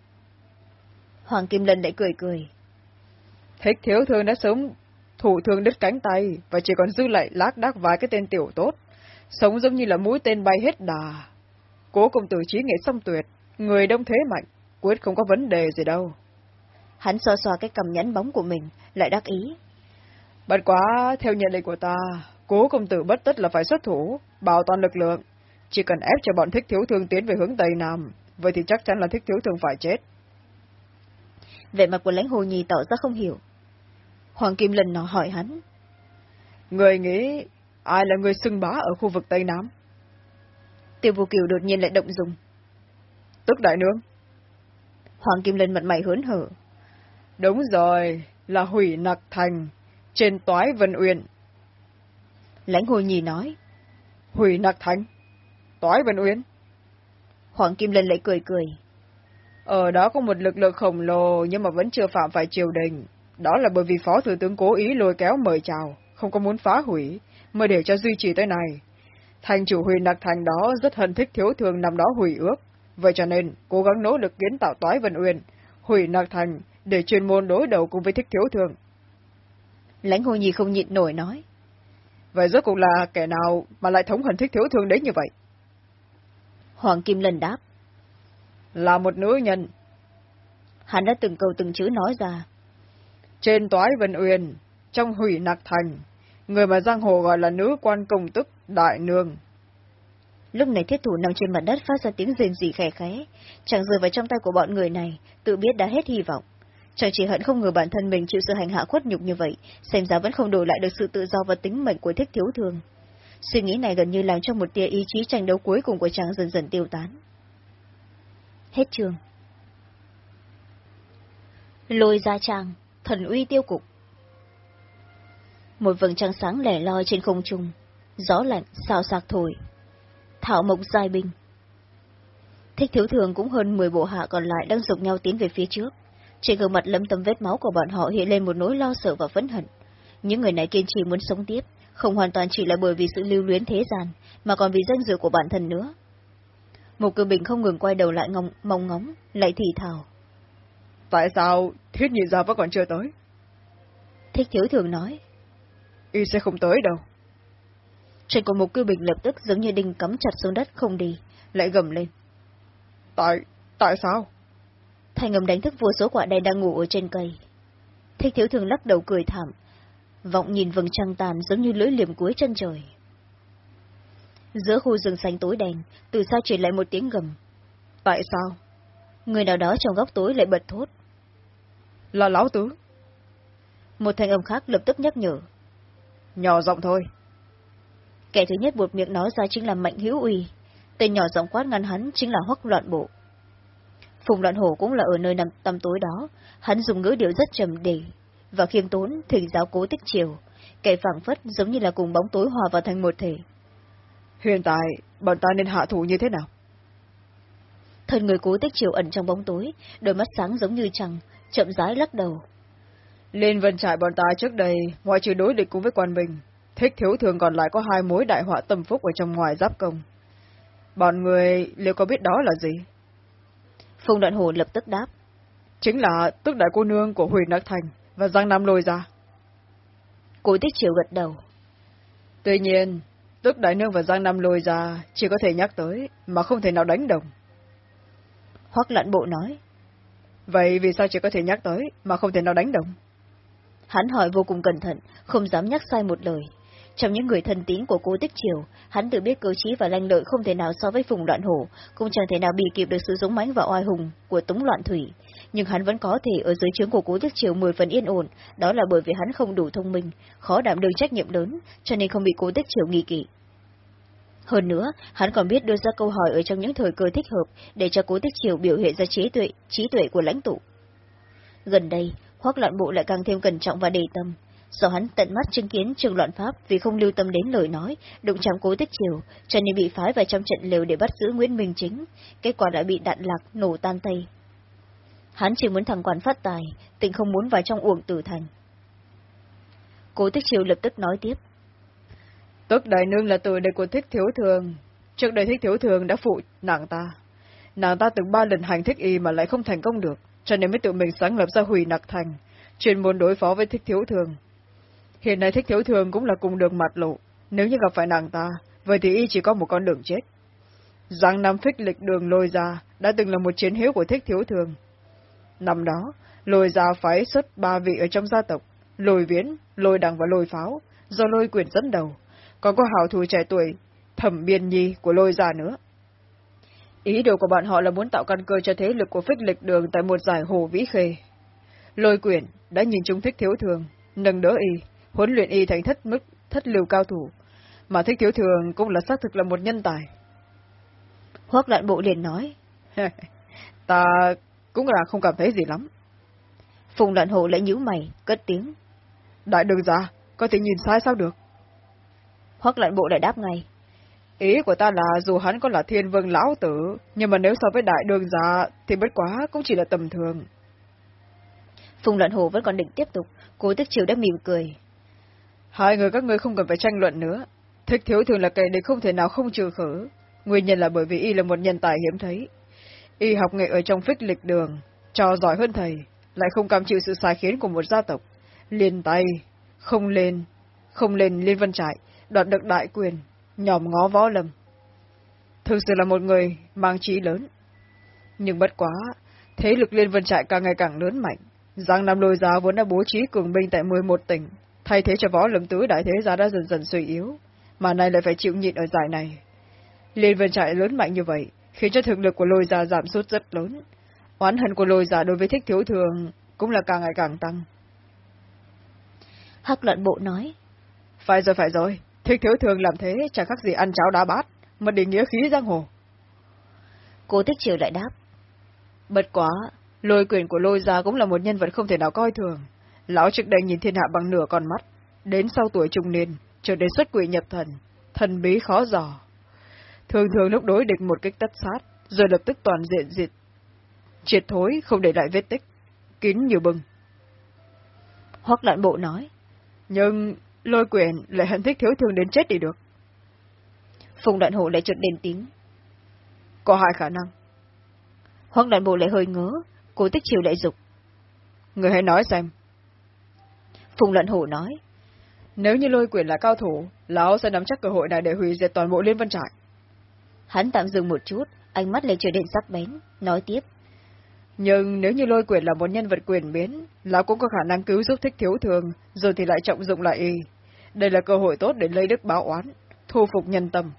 Hoàng Kim Lân lại cười cười. Thích thiếu thương đã sớm thủ thương đứt cánh tay, và chỉ còn dư lại lác đác vài cái tên tiểu tốt. Sống giống như là mũi tên bay hết đà. Cố công tử trí nghệ song tuyệt, người đông thế mạnh, quyết không có vấn đề gì đâu. Hắn xoa xoa cái cầm nhẫn bóng của mình, lại đắc ý. Bất quá, theo nhận định của ta, cố công tử bất tất là phải xuất thủ, bảo toàn lực lượng. Chỉ cần ép cho bọn thích thiếu thương tiến về hướng Tây Nam, vậy thì chắc chắn là thích thiếu thương phải chết. Vẻ mặt của lãnh hồ nhì tỏ ra không hiểu. Hoàng Kim lần nọ hỏi hắn. Người nghĩ ai là người xưng bá ở khu vực Tây Nam? Tiêu vô kiều đột nhiên lại động dùng. Tức đại nương. Hoàng Kim Lân mặt mày hớn hở. Đúng rồi, là hủy nặc thành, trên toái Vân Uyên. Lãnh hồ nhì nói. Hủy nặc thành, toái Vân Uyên. Hoàng Kim Lân lại cười cười. Ở đó có một lực lượng khổng lồ nhưng mà vẫn chưa phạm phải triều đình. Đó là bởi vì Phó Thủ tướng cố ý lôi kéo mời chào, không có muốn phá hủy, mới để cho duy trì tới này. Thành chủ hủy nặc thành đó rất hận thích thiếu thường nằm đó hủy ước. Vậy cho nên, cố gắng nỗ lực kiến tạo toái Vân Uyên, hủy nặc thành, để chuyên môn đối đầu cùng với thích thiếu thường. Lãnh hồ nhi không nhịn nổi nói. Vậy rốt cuộc là kẻ nào mà lại thống hận thích thiếu thương đến như vậy? Hoàng Kim lần đáp. Là một nữ nhân. Hắn đã từng câu từng chữ nói ra. Trên toái Vân Uyên, trong hủy nặc thành, người mà giang hồ gọi là nữ quan công tức, đại nương. Lúc này thiết thủ nằm trên mặt đất phát ra tiếng rền rỉ khẽ khẽ, chẳng rơi vào trong tay của bọn người này, tự biết đã hết hy vọng. Chàng chỉ hận không ngờ bản thân mình chịu sự hành hạ khuất nhục như vậy, xem ra vẫn không đổi lại được sự tự do và tính mệnh của thích thiếu thường. Suy nghĩ này gần như làm cho một tia ý chí tranh đấu cuối cùng của chàng dần dần tiêu tán. Hết trường. Lôi ra chàng, thần uy tiêu cục. Một vầng trăng sáng lẻ loi trên không trung, gió lạnh xào sạc thổi. Thảo mộc dài binh. Thích thiếu thường cũng hơn 10 bộ hạ còn lại đang dục nhau tiến về phía trước. Trên gương mặt lâm tâm vết máu của bọn họ hiện lên một nỗi lo sợ và phẫn hận. Những người này kiên trì muốn sống tiếp, không hoàn toàn chỉ là bởi vì sự lưu luyến thế gian, mà còn vì danh dự của bản thân nữa. Một cư bình không ngừng quay đầu lại ngông, mong ngóng, lại thì thào. Tại sao thiết nhị gia vẫn còn chưa tới? Thích thiếu thường nói. Y sẽ không tới đâu. Trên của một cư bình lập tức giống như đinh cắm chặt xuống đất không đi, lại gầm lên. Tại, tại sao? Thanh âm đánh thức vô số quả đen đang ngủ ở trên cây. Thích thiếu thường lắc đầu cười thảm, vọng nhìn vầng trăng tàn giống như lưỡi liềm cuối chân trời. Giữa khu rừng xanh tối đen, từ xa truyền lại một tiếng gầm. Tại sao? Người nào đó trong góc tối lại bật thốt. Là lão tứ. Một thanh âm khác lập tức nhắc nhở. Nhỏ giọng thôi. Kẻ thứ nhất buột miệng nói ra chính là Mạnh Hữu Uy. Tên nhỏ giọng quát ngăn hắn chính là Hoắc Loạn Bộ. Phùng Loạn Hổ cũng là ở nơi nằm tăm tối đó, hắn dùng ngữ điệu rất trầm để và khiêm tốn thỉnh giáo cố tích chiều, kẻ phảng phất giống như là cùng bóng tối hòa vào thành một thể. Hiện tại, bọn ta nên hạ thủ như thế nào? Thân người cố tích chiều ẩn trong bóng tối, đôi mắt sáng giống như trăng, chậm rãi lắc đầu. Lên vân trại bọn ta trước đây, ngoài trừ đối địch cùng với quan bình, thích thiếu thường còn lại có hai mối đại họa tâm phúc ở trong ngoài giáp công. Bọn người liệu có biết đó là gì? Phùng đoạn hồ lập tức đáp. Chính là tức đại cô nương của Huyền Đắc Thành và Giang Nam lôi ra. Cố tích chiều gật đầu. Tuy nhiên, tức đại nương và Giang Nam lôi ra chỉ có thể nhắc tới, mà không thể nào đánh đồng. Hoắc lặn bộ nói. Vậy vì sao chỉ có thể nhắc tới, mà không thể nào đánh đồng? Hắn hỏi vô cùng cẩn thận, không dám nhắc sai một lời. Trong những người thân tín của cố tích triều, hắn tự biết cơ trí và lanh lợi không thể nào so với phùng loạn hổ, cũng chẳng thể nào bị kịp được sự dũng mãnh và oai hùng của tống loạn thủy. Nhưng hắn vẫn có thể ở dưới trướng của cố tích triều mười phần yên ổn, đó là bởi vì hắn không đủ thông minh, khó đảm đương trách nhiệm lớn, cho nên không bị cố tích triều nghi kỵ. Hơn nữa, hắn còn biết đưa ra câu hỏi ở trong những thời cơ thích hợp để cho cố tích triều biểu hiện ra trí tuệ, trí tuệ của lãnh tụ. Gần đây, hoác loạn bộ lại càng thêm cẩn trọng và đề tâm. Do hắn tận mắt chứng kiến trường loạn pháp vì không lưu tâm đến lời nói, đụng chạm cố tích triều, cho nên bị phái vào trong trận liều để bắt giữ Nguyễn Minh Chính, kết quả đã bị đạn lạc nổ tan tay. Hắn chỉ muốn thằng quản phát tài, tình không muốn vào trong uổng tử thành. Cố tích triều lập tức nói tiếp. Tức đại nương là từ đời của thích thiếu thường. Trước đây thích thiếu thường đã phụ nàng ta. Nàng ta từng ba lần hành thích y mà lại không thành công được, cho nên mới tự mình sáng lập ra hủy nặc thành, chuyên môn đối phó với thích thiếu thường. Hiện nay thích thiếu thường cũng là cùng đường mặt lộ, nếu như gặp phải nàng ta, vậy thì y chỉ có một con đường chết. Giang Nam phích lịch đường lôi ra đã từng là một chiến hiếu của thích thiếu thường. Năm đó, lôi ra phái xuất ba vị ở trong gia tộc, lôi viễn, lôi đằng và lôi pháo, do lôi quyền dẫn đầu, còn có hào thủ trẻ tuổi, thẩm biên nhi của lôi ra nữa. Ý đồ của bọn họ là muốn tạo căn cơ cho thế lực của phích lịch đường tại một giải hồ vĩ khê. Lôi quyển đã nhìn chúng thích thiếu thường, nâng đỡ y, huấn luyện y thành thất mức, thất lưu cao thủ, mà thích thiếu thường cũng là xác thực là một nhân tài. Hoác loạn bộ liền nói. *laughs* Ta cũng là không cảm thấy gì lắm. Phùng loạn hộ lại nhíu mày, cất tiếng. Đại đường ra, có thể nhìn sai sao được? Hoác loạn bộ lại đáp ngay. Ý của ta là dù hắn có là thiên vương lão tử, nhưng mà nếu so với đại đường giả thì bất quá cũng chỉ là tầm thường. Phùng Loạn Hồ vẫn còn định tiếp tục, cố tích chiều đã mỉm cười. Hai người các ngươi không cần phải tranh luận nữa. Thích thiếu thường là kẻ địch không thể nào không trừ khử. Nguyên nhân là bởi vì y là một nhân tài hiếm thấy. Y học nghệ ở trong phích lịch đường, cho giỏi hơn thầy, lại không cam chịu sự sai khiến của một gia tộc. Liền tay, không lên, không lên liên vân trại, đoạt được đại quyền, nhòm ngó võ lầm. Thực sự là một người mang trí lớn. Nhưng bất quá, thế lực liên vân trại càng ngày càng lớn mạnh. Giang Nam lôi giáo vốn đã bố trí cường binh tại 11 tỉnh, thay thế cho võ lâm tứ đại thế gia đã dần dần suy yếu, mà nay lại phải chịu nhịn ở giải này. Liên vân trại lớn mạnh như vậy, khiến cho thực lực của lôi gia giảm sút rất lớn. Oán hận của lôi gia đối với thích thiếu thường cũng là càng ngày càng tăng. Hắc luận bộ nói. Phải rồi, phải rồi. Thích thiếu thường làm thế chẳng khác gì ăn cháo đá bát, mà để nghĩa khí giang hồ. Cô Tích Triều lại đáp. Bất quá, lôi quyền của lôi gia cũng là một nhân vật không thể nào coi thường. Lão trước đây nhìn thiên hạ bằng nửa con mắt, đến sau tuổi trung niên, trở đến xuất quỷ nhập thần, thần bí khó dò. Thường thường lúc đối địch một kích tất sát, rồi lập tức toàn diện diệt, triệt thối không để lại vết tích, kín nhiều bừng. Hoắc loạn bộ nói. Nhưng lôi quyền lại hận thích thiếu thường đến chết đi được. Phùng đoạn hộ lại chợt đền tiếng. Có hai khả năng. Hoắc đoạn bộ lại hơi ngớ, cố tích chiều lại dục. Người hãy nói xem. Phùng luận hổ nói. Nếu như lôi quyền là cao thủ, lão sẽ nắm chắc cơ hội này để hủy diệt toàn bộ liên vân trại. Hắn tạm dừng một chút, ánh mắt lại trở nên sắc bén, nói tiếp. Nhưng nếu như lôi quyền là một nhân vật quyền biến, lão cũng có khả năng cứu giúp thích thiếu thường, rồi thì lại trọng dụng lại y. Đây là cơ hội tốt để lấy đức báo oán, thu phục nhân tâm.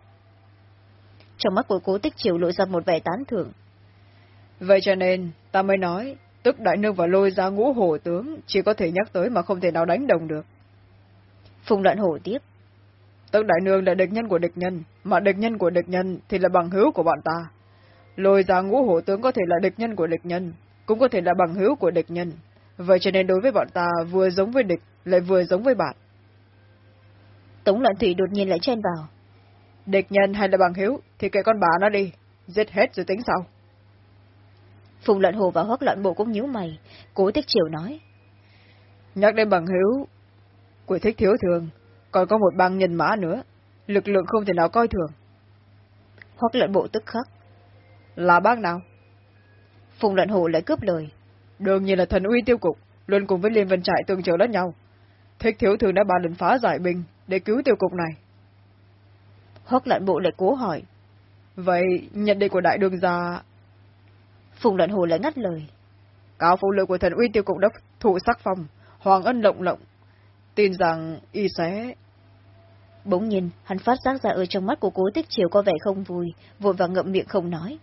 Trong mắt của cố tích triều lộ ra một vẻ tán thưởng. Vậy cho nên, ta mới nói, tức đại nương và lôi ra ngũ hổ tướng, chỉ có thể nhắc tới mà không thể nào đánh đồng được. Phùng đoạn hổ tiếp. Tức đại nương là địch nhân của địch nhân, mà địch nhân của địch nhân thì là bằng hữu của bọn ta. Lôi ra ngũ hổ tướng có thể là địch nhân của địch nhân, cũng có thể là bằng hữu của địch nhân. Vậy cho nên đối với bọn ta vừa giống với địch, lại vừa giống với bạn. Tống loạn thủy đột nhiên lại chen vào. Địch nhân hay là bằng hữu thì kệ con bà nó đi, giết hết rồi tính sau. Phùng loạn hồ và hoác loạn bộ cũng nhíu mày, cố tích chiều nói. Nhắc đến bằng hữu của thích thiếu thường, còn có một băng nhân mã nữa, lực lượng không thể nào coi thường. Hoác loạn bộ tức khắc. Là bác nào? Phùng loạn hồ lại cướp lời. Đương nhiên là thần uy tiêu cục, luôn cùng với liên vân trại tương trợ lẫn nhau. Thích thiếu thường đã ba lần phá giải binh để cứu tiêu cục này. Hoác loạn bộ lại cố hỏi. Vậy, nhận định của đại đường gia... Phùng loạn hồ lại ngắt lời. Cao phụ lực của thần uy tiêu cục đốc thụ sắc phong, hoàng ân lộng lộng. Tin rằng y sẽ... Bỗng nhiên, hắn phát giác ra ở trong mắt của cố tích chiều có vẻ không vui, vội vàng ngậm miệng không nói.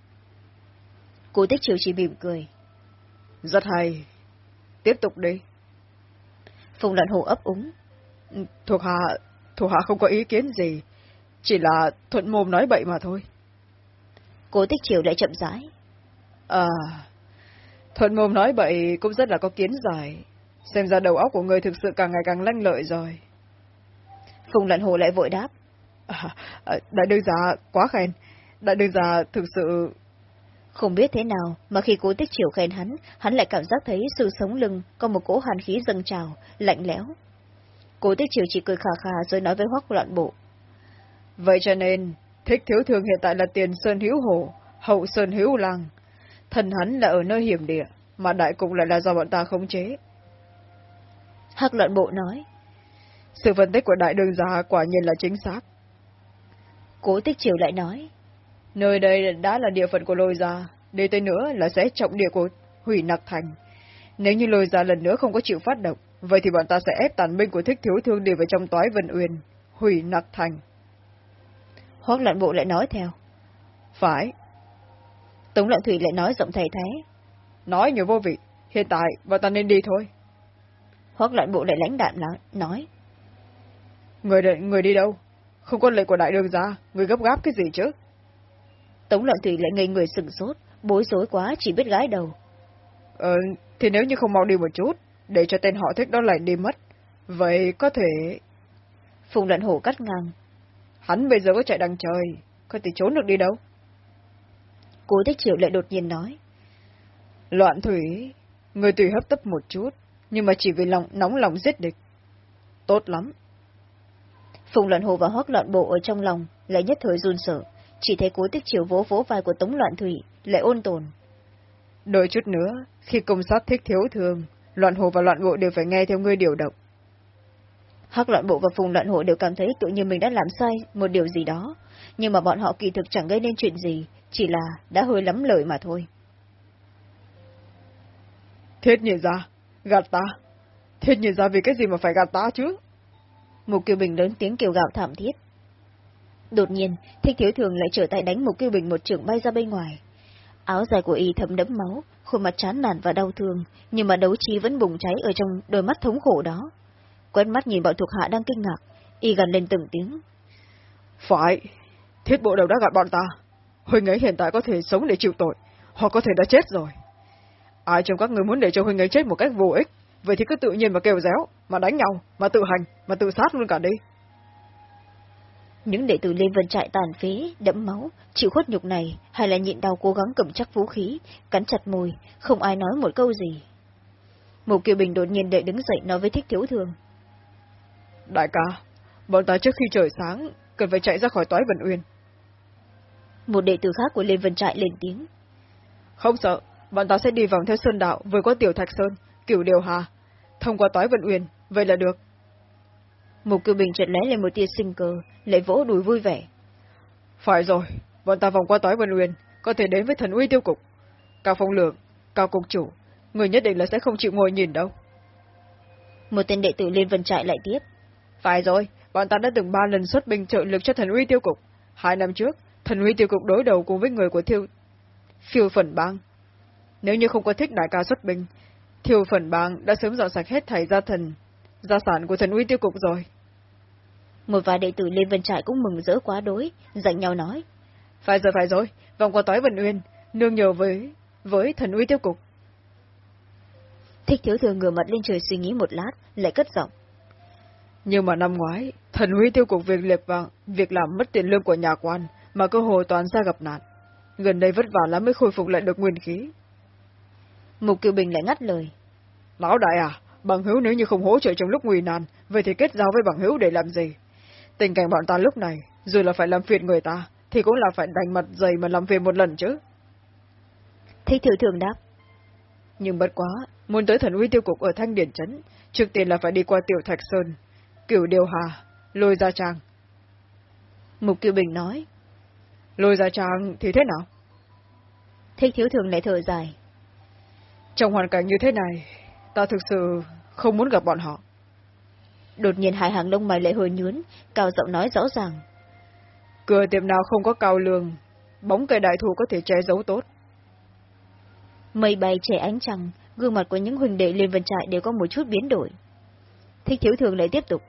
Cố tích chiều chỉ mỉm cười. Rất hay. Tiếp tục đi. Phùng lận hồ ấp úng. Thuộc hạ, thuộc hạ không có ý kiến gì. Chỉ là thuận mồm nói bậy mà thôi. Cố tích chiều lại chậm rãi. À, thuận mồm nói bậy cũng rất là có kiến giải. Xem ra đầu óc của người thực sự càng ngày càng lanh lợi rồi. Phùng lận hồ lại vội đáp. À, à, đại đương giả, quá khen. Đại đương giả thực sự... Không biết thế nào, mà khi cố tích chiều khen hắn, hắn lại cảm giác thấy sự sống lưng có một cỗ hàn khí dâng trào, lạnh lẽo. Cố tích chiều chỉ cười khà khà rồi nói với hoắc loạn bộ. Vậy cho nên, thích thiếu thường hiện tại là tiền sơn hữu hồ, hậu sơn hữu lăng. Thần hắn là ở nơi hiểm địa, mà đại cục lại là do bọn ta khống chế. Hắc loạn bộ nói. Sự phân tích của đại đường gia quả nhiên là chính xác. Cố tích chiều lại nói. Nơi đây đã là địa phận của lôi gia, đi tới nữa là sẽ trọng địa của hủy nặc thành. Nếu như lôi gia lần nữa không có chịu phát động, vậy thì bọn ta sẽ ép tàn binh của thích thiếu thương đi vào trong toái vân uyên, hủy nặc thành. Hoác loạn bộ lại nói theo. Phải. Tống loạn thủy lại nói giọng thầy thế. Nói nhiều vô vị, hiện tại bọn ta nên đi thôi. Hoác loạn bộ lại lãnh đạm nói. Người, định, người đi đâu? Không có lệnh của đại đường ra, người gấp gáp cái gì chứ? Tống loạn thủy lại ngây người sừng sốt, bối rối quá chỉ biết gái đầu. Ờ, thì nếu như không mau đi một chút, để cho tên họ thích đó lại đi mất, vậy có thể... Phùng lận hổ cắt ngang. Hắn bây giờ có chạy đằng trời, có thể trốn được đi đâu? Cố tích triệu lại đột nhiên nói. Loạn thủy, người tùy hấp tấp một chút, nhưng mà chỉ vì lòng nóng lòng giết địch. Tốt lắm. Phùng loạn hồ và hoác loạn bộ ở trong lòng, lại nhất thời run sợ, chỉ thấy cố tích chiều vỗ vỗ vai của tống loạn thủy, lại ôn tồn. Đôi chút nữa, khi công sát thích thiếu thường, loạn hồ và loạn bộ đều phải nghe theo ngươi điều động. Hắc loạn bộ và phùng loạn hộ đều cảm thấy tự nhiên mình đã làm sai một điều gì đó, nhưng mà bọn họ kỳ thực chẳng gây nên chuyện gì, chỉ là đã hơi lắm lời mà thôi. Thiết nhị ra, gạt ta. Thiết nhị ra vì cái gì mà phải gạt ta chứ? Một kiều bình lớn tiếng kêu gạo thảm thiết. Đột nhiên, thích thiếu thường lại trở tay đánh một kiều bình một trường bay ra bên ngoài. Áo dài của y thấm đẫm máu, khuôn mặt chán nản và đau thương, nhưng mà đấu trí vẫn bùng cháy ở trong đôi mắt thống khổ đó. Quét mắt nhìn bọn thuộc hạ đang kinh ngạc, y gần lên từng tiếng. Phải, thiết bộ đầu đã gạt bọn ta. Huynh ấy hiện tại có thể sống để chịu tội, hoặc có thể đã chết rồi. Ai trong các người muốn để cho Huynh ấy chết một cách vô ích, vậy thì cứ tự nhiên mà kêu réo, mà đánh nhau, mà tự hành, mà tự sát luôn cả đi. Những đệ tử Lê Vân trại tàn phế, đẫm máu, chịu khuất nhục này, hay là nhịn đau cố gắng cầm chắc vũ khí, cắn chặt môi, không ai nói một câu gì. Một Kiều Bình đột nhiên đợi đứng dậy nói với Thích Thiếu Thường. Đại ca, bọn ta trước khi trời sáng, cần phải chạy ra khỏi toái Vân Uyên. Một đệ tử khác của Lê Vân Trại lên tiếng. Không sợ, bọn ta sẽ đi vòng theo Sơn Đạo, vừa có Tiểu Thạch Sơn, Cửu Điều Hà, thông qua toái Vân Uyên, vậy là được. Một Kiều Bình chợt lé lên một tia sinh cơ, lại vỗ đùi vui vẻ. Phải rồi, bọn ta vòng qua toái Vân Uyên, có thể đến với thần uy tiêu cục. Cao phong lượng, cao cục chủ, người nhất định là sẽ không chịu ngồi nhìn đâu. Một tên đệ tử Liên Vân Trại lại tiếp. Phải rồi, bọn ta đã từng ba lần xuất binh trợ lực cho thần uy tiêu cục. Hai năm trước, thần uy tiêu cục đối đầu cùng với người của thiêu phiêu phần bang. Nếu như không có thích đại ca xuất binh, thiêu phần bang đã sớm dọn sạch hết thảy gia thần, gia sản của thần uy tiêu cục rồi. Một vài đệ tử Liên Vân Trại cũng mừng rỡ quá đối, dặn nhau nói. Phải rồi, phải rồi, vòng qua tối Vân Uyên, nương nhờ với, với thần uy tiêu cục. Thích thiếu thường ngửa mặt lên trời suy nghĩ một lát, lại cất giọng. Nhưng mà năm ngoái, thần huy tiêu cục việc liệt vào việc làm mất tiền lương của nhà quan, mà cơ hồ toàn ra gặp nạn. Gần đây vất vả lắm mới khôi phục lại được nguyên khí. Mục Kiều Bình lại ngắt lời. Lão đại à, bằng hữu nếu như không hỗ trợ trong lúc nguy nan, vậy thì kết giao với bằng hữu để làm gì? Tình cảnh bọn ta lúc này, dù là phải làm phiền người ta, thì cũng là phải đành mặt dày mà làm phiền một lần chứ. Thích thiếu thường đáp. Nhưng bất quá, muốn tới thần uy tiêu cục ở Thanh Điển Trấn, trước tiên là phải đi qua Tiểu Thạch Sơn, Cửu Điều Hà, Lôi Gia Trang. Mục Kiều Bình nói. Lôi Gia Trang thì thế nào? Thích thiếu thường lại thở dài. Trong hoàn cảnh như thế này, ta thực sự không muốn gặp bọn họ. Đột nhiên hai hàng lông mày lại hơi nhướn, cao giọng nói rõ ràng. Cửa tiệm nào không có cao lương, bóng cây đại thụ có thể che giấu tốt. Mây bay che ánh trăng, gương mặt của những huynh đệ liên vân trại đều có một chút biến đổi. Thích thiếu thường lại tiếp tục.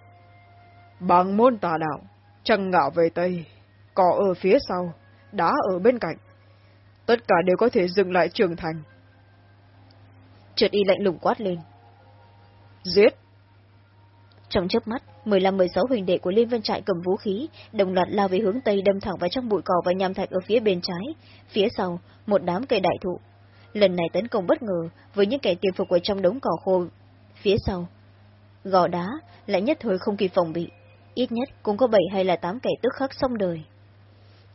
Bằng môn tà đạo, trăng ngạo về Tây, cỏ ở phía sau, đá ở bên cạnh. Tất cả đều có thể dừng lại trưởng thành. Trượt y lạnh lùng quát lên. Giết! Trong chớp mắt, 15-16 huynh đệ của Liên Vân Trại cầm vũ khí, đồng loạt lao về hướng Tây đâm thẳng vào trong bụi cỏ và nham thạch ở phía bên trái. Phía sau, một đám cây đại thụ. Lần này tấn công bất ngờ, với những kẻ tiêm phục ở trong đống cỏ khô. Phía sau, gò đá, lại nhất thời không kịp phòng bị. Ít nhất cũng có 7 hay là 8 kẻ tức khắc xong đời.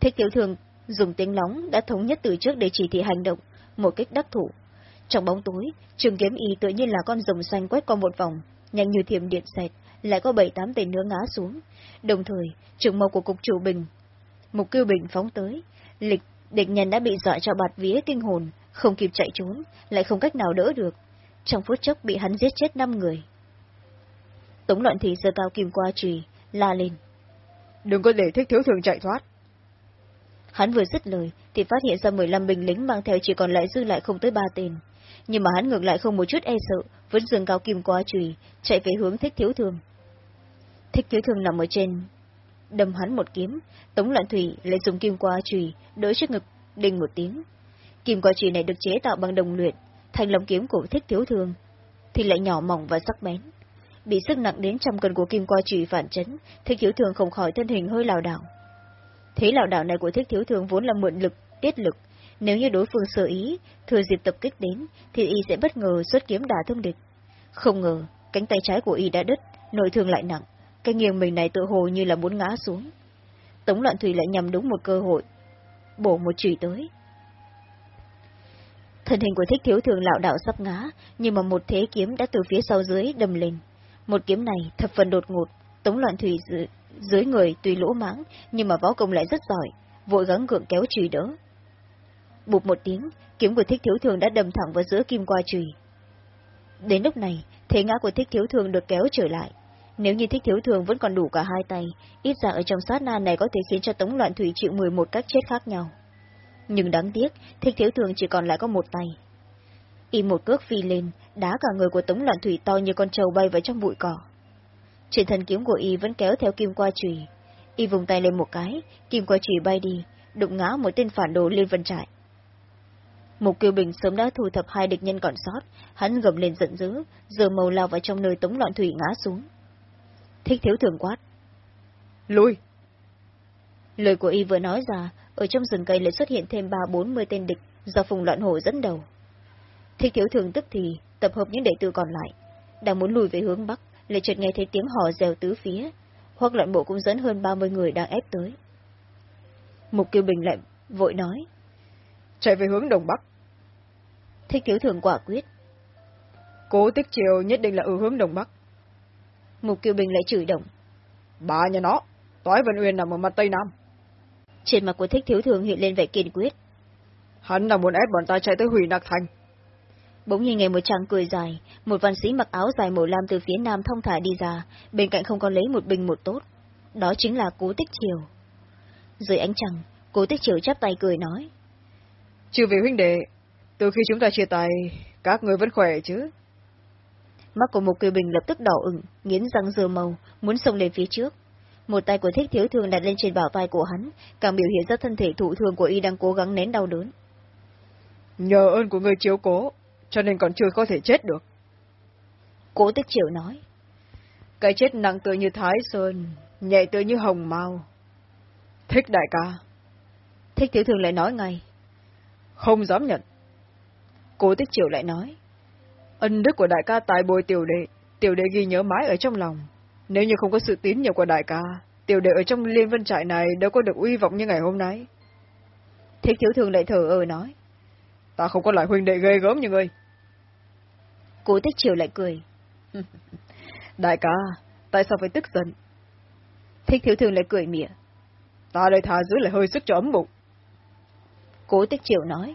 Thích tiểu thường dùng tiếng lóng đã thống nhất từ trước để chỉ thị hành động, một cách đắc thủ. Trong bóng tối, trường kiếm y tự nhiên là con rồng xanh quét qua một vòng, nhanh như thiểm điện xẹt, lại có bảy tám tên nữa ngã xuống. Đồng thời, trường mâu của cục chủ bình, mục kiêu bình phóng tới, lịch địch nhân đã bị dọa cho bạt vía kinh hồn, không kịp chạy trốn, lại không cách nào đỡ được. Trong phút chốc bị hắn giết chết năm người. Tống loạn thị giơ cao kim qua trùy, la lên. Đừng có để thích thiếu thường chạy thoát. Hắn vừa dứt lời, thì phát hiện ra 15 binh lính mang theo chỉ còn lại dư lại không tới ba tên. Nhưng mà hắn ngược lại không một chút e sợ, vẫn dường cao kim quá trùy, chạy về hướng thích thiếu thường. Thích thiếu thường nằm ở trên, đâm hắn một kiếm, tống loạn thủy lại dùng kim quá trùy, đỡ trước ngực, đinh một tiếng. Kim quá trùy này được chế tạo bằng đồng luyện, thành lòng kiếm của thích thiếu thường, thì lại nhỏ mỏng và sắc bén. Bị sức nặng đến trăm cân của kim qua trùy phản chấn, thích thiếu thường không khỏi thân hình hơi lảo đảo. Thế lão đảo này của thích thiếu thường vốn là mượn lực, tiết lực, nếu như đối phương sơ ý, thừa dịp tập kích đến, thì y sẽ bất ngờ xuất kiếm đả thương địch. Không ngờ, cánh tay trái của y đã đứt, nội thương lại nặng, cái nghiêng mình này tự hồ như là muốn ngã xuống. Tống loạn thủy lại nhằm đúng một cơ hội, bổ một chỉ tới. Thân hình của thích thiếu thường lão đạo sắp ngã, nhưng mà một thế kiếm đã từ phía sau dưới đâm lên. Một kiếm này thập phần đột ngột, tống loạn thủy dự dưới người tuy lỗ mãng, nhưng mà võ công lại rất giỏi, vội gắng gượng kéo chùy đỡ. Bụp một tiếng, kiếm của thích thiếu thường đã đâm thẳng vào giữa kim qua chùy. Đến lúc này, thế ngã của thích thiếu thường được kéo trở lại. Nếu như thích thiếu thường vẫn còn đủ cả hai tay, ít ra ở trong sát na này có thể khiến cho Tống Loạn Thủy chịu 11 cách chết khác nhau. Nhưng đáng tiếc, thích thiếu thường chỉ còn lại có một tay. Y một cước phi lên, đá cả người của Tống Loạn Thủy to như con trâu bay vào trong bụi cỏ. Trên thân kiếm của Y vẫn kéo theo kim qua chùy. Y vùng tay lên một cái, kim qua chùy bay đi, đụng ngã một tên phản đồ lên vân trại. Mục Kiều Bình sớm đã thu thập hai địch nhân còn sót, hắn gầm lên giận dữ, giờ màu lao vào trong nơi Tống Loạn Thủy ngã xuống. Thích thiếu thường quát. Lui! Lời của y vừa nói ra, ở trong rừng cây lại xuất hiện thêm ba bốn mươi tên địch do phùng loạn hổ dẫn đầu. Thích thiếu thường tức thì tập hợp những đệ tử còn lại, đang muốn lùi về hướng bắc, lại chợt nghe thấy tiếng hò rèo tứ phía, hoặc loạn bộ cũng dẫn hơn ba mươi người đang ép tới. Mục Kiều Bình lại vội nói. Chạy về hướng đông bắc. Thích thiếu thường quả quyết. Cố tích chiều nhất định là ở hướng đông bắc. Mục Kiều Bình lại chửi động. Bà nhà nó, Toái Vân Uyên nằm ở mặt Tây Nam. Trên mặt của thích thiếu thường hiện lên vẻ kiên quyết. Hắn là muốn ép bọn ta chạy tới hủy nạc thành. Bỗng nhiên nghe một chàng cười dài, một văn sĩ mặc áo dài màu lam từ phía nam thông thả đi ra, bên cạnh không có lấy một bình một tốt. Đó chính là Cố Tích Triều. Dưới ánh trăng, Cố Tích Triều chắp tay cười nói. Chư vị huynh đệ, từ khi chúng ta chia tay, các người vẫn khỏe chứ? Mắt của một kiều bình lập tức đỏ ửng, nghiến răng dừa màu, muốn xông lên phía trước. Một tay của thích thiếu thường đặt lên trên bảo vai của hắn, càng biểu hiện ra thân thể thụ thường của y đang cố gắng nén đau đớn. Nhờ ơn của người chiếu cố, cho nên còn chưa có thể chết được. Cố tích triệu nói. Cái chết nặng tựa như thái sơn, nhẹ tựa như hồng mau. Thích đại ca. Thích thiếu thường lại nói ngay. Không dám nhận. Cố tích triệu lại nói. Ân đức của đại ca tài bồi tiểu đệ, tiểu đệ ghi nhớ mãi ở trong lòng. Nếu như không có sự tín nhiệm của đại ca, tiểu đệ ở trong liên vân trại này đâu có được uy vọng như ngày hôm nay. Thích thiếu thường lại thở ơ nói. Ta không có loại huynh đệ ghê gớm như ngươi. Cố tích triều lại cười. *laughs* đại ca, tại sao phải tức giận? Thích thiếu thường lại cười mỉa. Ta đây thà giữ lại hơi sức cho ấm bụng. Cố tích triều nói.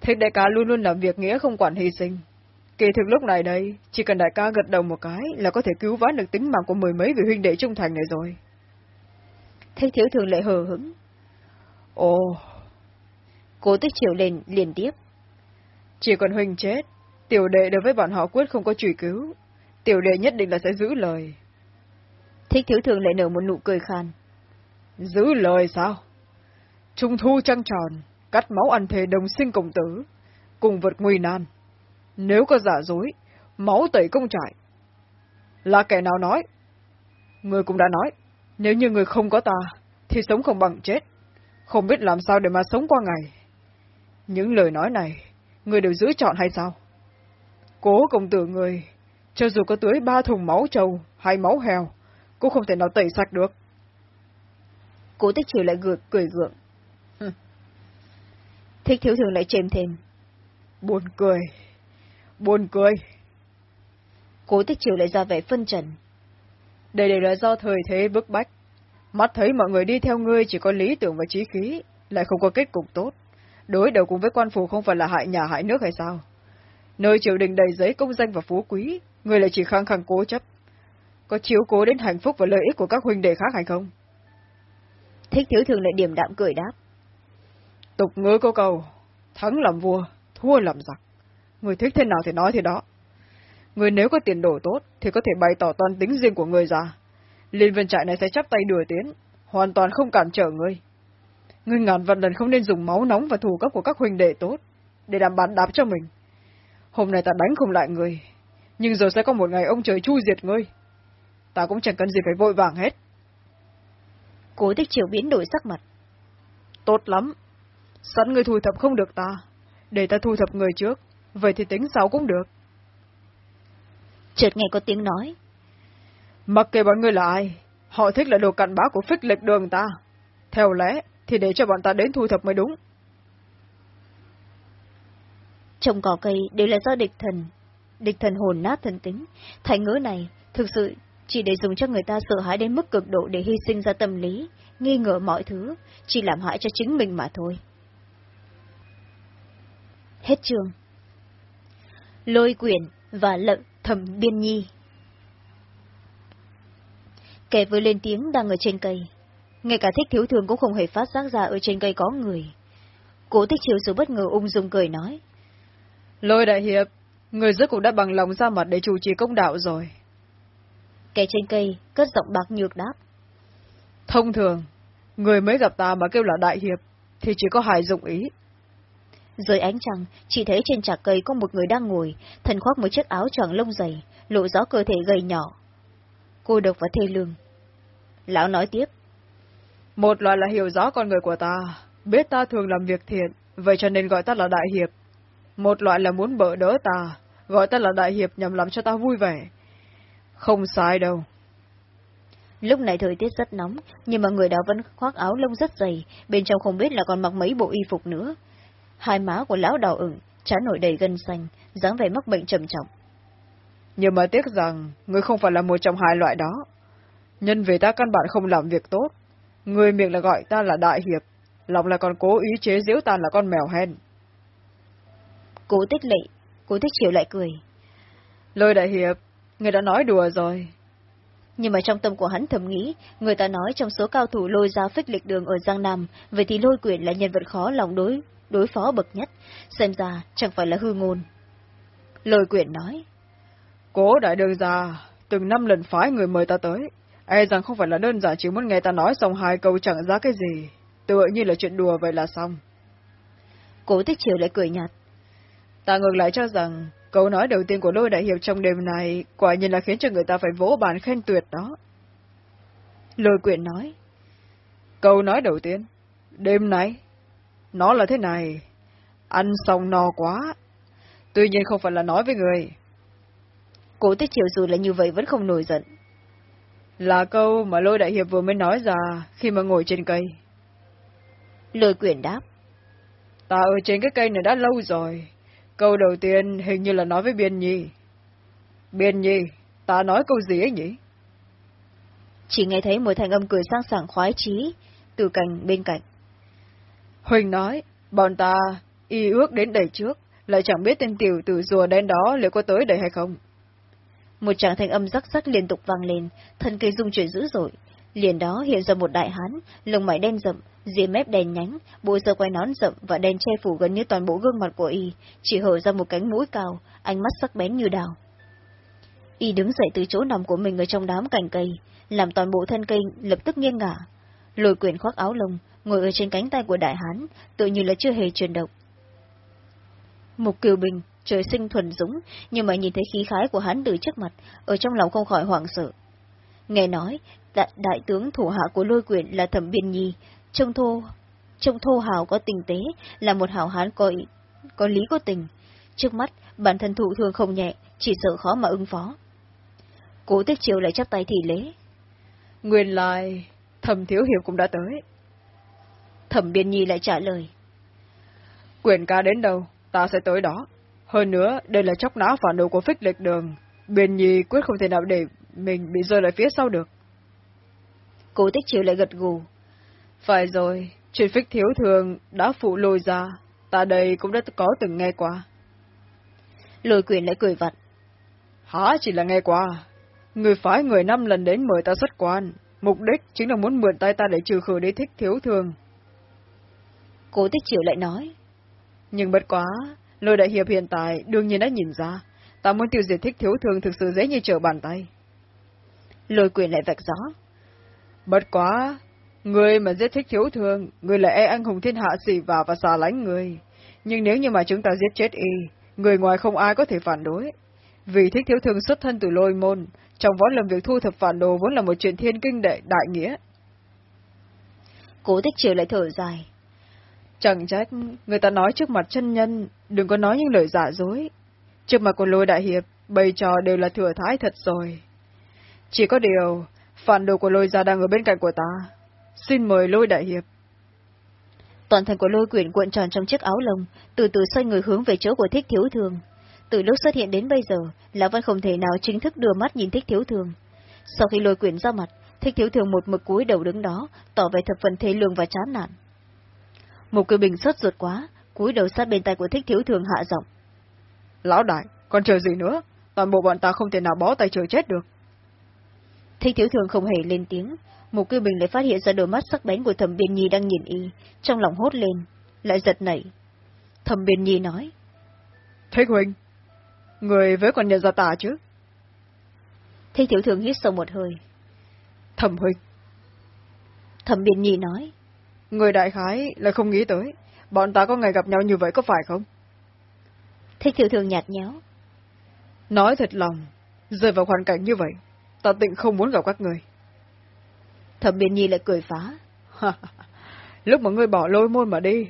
Thích đại ca luôn luôn làm việc nghĩa không quản hy sinh. Kỳ thực lúc này đây, chỉ cần đại ca gật đầu một cái là có thể cứu vãn được tính mạng của mười mấy vị huynh đệ trung thành này rồi. Thích thiếu thường lại hờ hững. Ồ. Cố tích chiều lên liền tiếp. Chỉ còn huynh chết, tiểu đệ đối với bọn họ quyết không có truy cứu. Tiểu đệ nhất định là sẽ giữ lời. Thích thiếu thường lại nở một nụ cười khan. Giữ lời sao? Trung thu trăng tròn, cắt máu ăn thề đồng sinh công tử, cùng vật nguy nan. Nếu có giả dối, máu tẩy công trại. Là kẻ nào nói? Người cũng đã nói, nếu như người không có ta, thì sống không bằng chết. Không biết làm sao để mà sống qua ngày. Những lời nói này, người đều giữ chọn hay sao? Cố công tử người, cho dù có tưới ba thùng máu trâu hay máu heo, cũng không thể nào tẩy sạch được. Cố tích chiều lại gượt cười gượng. Thích thiếu thường lại chêm thêm. Buồn cười. Buồn cười. Cố tích chiều lại ra vẻ phân trần. Đây đều là do thời thế bức bách. Mắt thấy mọi người đi theo ngươi chỉ có lý tưởng và trí khí, lại không có kết cục tốt. Đối đầu cùng với quan phủ không phải là hại nhà hại nước hay sao? Nơi triều đình đầy giấy công danh và phú quý, ngươi lại chỉ khăng khăng cố chấp. Có chiếu cố đến hạnh phúc và lợi ích của các huynh đệ khác hay không? Thích thiếu thường lại điểm đạm cười đáp. Tục ngữ câu cầu, thắng làm vua, thua làm giặc. Người thích thế nào thì nói thế đó. Người nếu có tiền đồ tốt, thì có thể bày tỏ toàn tính riêng của người ra. Liên viên trại này sẽ chắp tay đùa tiến, hoàn toàn không cản trở ngươi. Ngươi ngàn vạn lần không nên dùng máu nóng và thù cấp của các huynh đệ tốt, để đảm bán đáp cho mình. Hôm nay ta đánh không lại ngươi, nhưng rồi sẽ có một ngày ông trời chu diệt ngươi. Ta cũng chẳng cần gì phải vội vàng hết. Cố tích chiều biến đổi sắc mặt. Tốt lắm. Sẵn ngươi thu thập không được ta. Để ta thu thập người trước. Vậy thì tính sau cũng được. Chợt nghe có tiếng nói. Mặc kệ bọn ngươi là ai, họ thích là đồ cặn bã của phích lịch đường ta. Theo lẽ, thì để cho bọn ta đến thu thập mới đúng. Trồng cỏ cây đều là do địch thần. Địch thần hồn nát thần tính. Thành ngữ này, thực sự chỉ để dùng cho người ta sợ hãi đến mức cực độ để hy sinh ra tâm lý, nghi ngờ mọi thứ, chỉ làm hại cho chính mình mà thôi. Hết chương. Lôi quyển và lợn thẩm biên nhi. Kẻ vừa lên tiếng đang ở trên cây. Ngay cả thích thiếu thường cũng không hề phát giác ra ở trên cây có người. Cố thích chiều sự bất ngờ ung dung cười nói. Lôi đại hiệp, người rất cũng đã bằng lòng ra mặt để chủ trì công đạo rồi. Kẻ trên cây, cất giọng bạc nhược đáp. Thông thường, người mới gặp ta mà kêu là đại hiệp, thì chỉ có hài dụng ý. Dưới ánh trăng, chỉ thấy trên trạc cây có một người đang ngồi, thân khoác một chiếc áo choàng lông dày, lộ rõ cơ thể gầy nhỏ. Cô độc và thê lương. Lão nói tiếp. Một loại là hiểu rõ con người của ta, biết ta thường làm việc thiện, vậy cho nên gọi ta là đại hiệp. Một loại là muốn bỡ đỡ ta, gọi ta là đại hiệp nhằm làm cho ta vui vẻ. Không sai đâu. Lúc này thời tiết rất nóng, nhưng mà người đó vẫn khoác áo lông rất dày, bên trong không biết là còn mặc mấy bộ y phục nữa. Hai má của lão đỏ ửng, trán nổi đầy gân xanh, dáng vẻ mắc bệnh trầm trọng. Nhưng mà tiếc rằng, người không phải là một trong hai loại đó. Nhân vì ta căn bản không làm việc tốt, người miệng là gọi ta là đại hiệp, lòng là còn cố ý chế giễu ta là con mèo hen. Cố tích lệ, cố tích chiều lại cười. Lôi đại hiệp, người đã nói đùa rồi. Nhưng mà trong tâm của hắn thầm nghĩ, người ta nói trong số cao thủ lôi ra phích lịch đường ở Giang Nam, vậy thì lôi quyển là nhân vật khó lòng đối đối phó bậc nhất, xem ra chẳng phải là hư ngôn. Lôi quyển nói. Cố đại đường già, từng năm lần phái người mời ta tới, e rằng không phải là đơn giản chỉ muốn nghe ta nói xong hai câu chẳng ra cái gì, tựa như là chuyện đùa vậy là xong. Cố tích chiều lại cười nhạt. Ta ngược lại cho rằng, câu nói đầu tiên của lôi đại hiệp trong đêm này quả nhiên là khiến cho người ta phải vỗ bàn khen tuyệt đó. Lôi quyển nói. Câu nói đầu tiên, đêm nay, nó là thế này, ăn xong no quá, tuy nhiên không phải là nói với người. Cố tích chiều dù là như vậy vẫn không nổi giận. Là câu mà lôi đại hiệp vừa mới nói ra khi mà ngồi trên cây. Lôi quyển đáp. Ta ở trên cái cây này đã lâu rồi. Câu đầu tiên hình như là nói với Biên Nhi. Biên Nhi, ta nói câu gì ấy nhỉ? Chỉ nghe thấy một thanh âm cười sang sảng khoái chí từ cạnh bên cạnh. Huỳnh nói, bọn ta y ước đến đầy trước, lại chẳng biết tên tiểu tử rùa đen đó liệu có tới đây hay không. Một tràng thanh âm rắc rắc liên tục vang lên, thân cây rung chuyển dữ dội. Liền đó hiện ra một đại hán, lông mày đen rậm, ria mép đèn nhánh, bộ sơ quay nón rậm và đèn che phủ gần như toàn bộ gương mặt của y, chỉ hở ra một cánh mũi cao, ánh mắt sắc bén như đào. Y đứng dậy từ chỗ nằm của mình ở trong đám cành cây, làm toàn bộ thân cây lập tức nghiêng ngả. Lôi quyền khoác áo lông, ngồi ở trên cánh tay của đại hán, tự như là chưa hề chuyển động. Mục Kiều Bình, trời sinh thuần dũng, nhưng mà nhìn thấy khí khái của hắn từ trước mặt, ở trong lòng không khỏi hoảng sợ. Nghe nói, đại, đại tướng thủ hạ của lôi quyền là thẩm biên nhi, trông thô, trông thô hào có tình tế, là một hào hán có, ý, có lý có tình. Trước mắt, bản thân thụ thương không nhẹ, chỉ sợ khó mà ứng phó. Cố tích chiều lại chắp tay thì lễ. Nguyên lai, thẩm thiếu hiệp cũng đã tới. Thẩm biên nhi lại trả lời. Quyền ca đến đâu, ta sẽ tới đó. Hơn nữa, đây là chóc nã phản đồ của phích lịch đường. Biên nhi quyết không thể nào để mình bị rơi lại phía sau được. Cố tích chiều lại gật gù. Phải rồi, chuyện phích thiếu thường đã phụ lôi ra. Ta đây cũng đã có từng nghe qua. Lôi quyền lại cười vặn. Hả chỉ là nghe qua. Người phái người năm lần đến mời ta xuất quan. Mục đích chính là muốn mượn tay ta để trừ khử đế thích thiếu thường. Cố tích chiều lại nói. Nhưng bất quá, lôi đại hiệp hiện tại đương nhiên đã nhìn ra. Ta muốn tiêu diệt thích thiếu thường thực sự dễ như trở bàn tay. Lôi quyền lại vạch gió. Bất quá, người mà giết thích thiếu thường, người là e anh hùng thiên hạ xỉ vả và xà lánh người. Nhưng nếu như mà chúng ta giết chết y, người ngoài không ai có thể phản đối. Vì thích thiếu thường xuất thân từ lôi môn, trong võ lâm việc thu thập phản đồ vốn là một chuyện thiên kinh đệ đại nghĩa. Cố tích triều lại thở dài. Chẳng trách, người ta nói trước mặt chân nhân, đừng có nói những lời giả dối. Trước mặt của lôi đại hiệp, bày trò đều là thừa thái thật rồi. Chỉ có điều, phản đồ của lôi gia đang ở bên cạnh của ta. Xin mời lôi đại hiệp. Toàn thân của lôi quyển cuộn tròn trong chiếc áo lông, từ từ xoay người hướng về chỗ của thích thiếu thường. Từ lúc xuất hiện đến bây giờ, Lão Văn không thể nào chính thức đưa mắt nhìn thích thiếu thường. Sau khi lôi quyển ra mặt, thích thiếu thường một mực cúi đầu đứng đó, tỏ vẻ thập phần thế lương và chán nản. Một cử bình sốt ruột quá, cúi đầu sát bên tay của thích thiếu thường hạ giọng. Lão đại, còn chờ gì nữa? Toàn bộ bọn ta không thể nào bó tay chờ chết được. Thích thiếu thường không hề lên tiếng, một cư bình lại phát hiện ra đôi mắt sắc bén của thẩm biên nhi đang nhìn y, trong lòng hốt lên, lại giật nảy. Thẩm biên nhi nói. Thích huynh, người với còn nhận ra ta chứ? Thích thiếu thường hít sâu một hơi. Thẩm huynh. Thẩm biên nhi nói. Người đại khái là không nghĩ tới, bọn ta có ngày gặp nhau như vậy có phải không? Thích thiếu thường nhạt nhẽo. Nói thật lòng, rơi vào hoàn cảnh như vậy, ta tịnh không muốn gặp các người. Thẩm biên nhi lại cười phá. *laughs* Lúc mà ngươi bỏ lôi môn mà đi,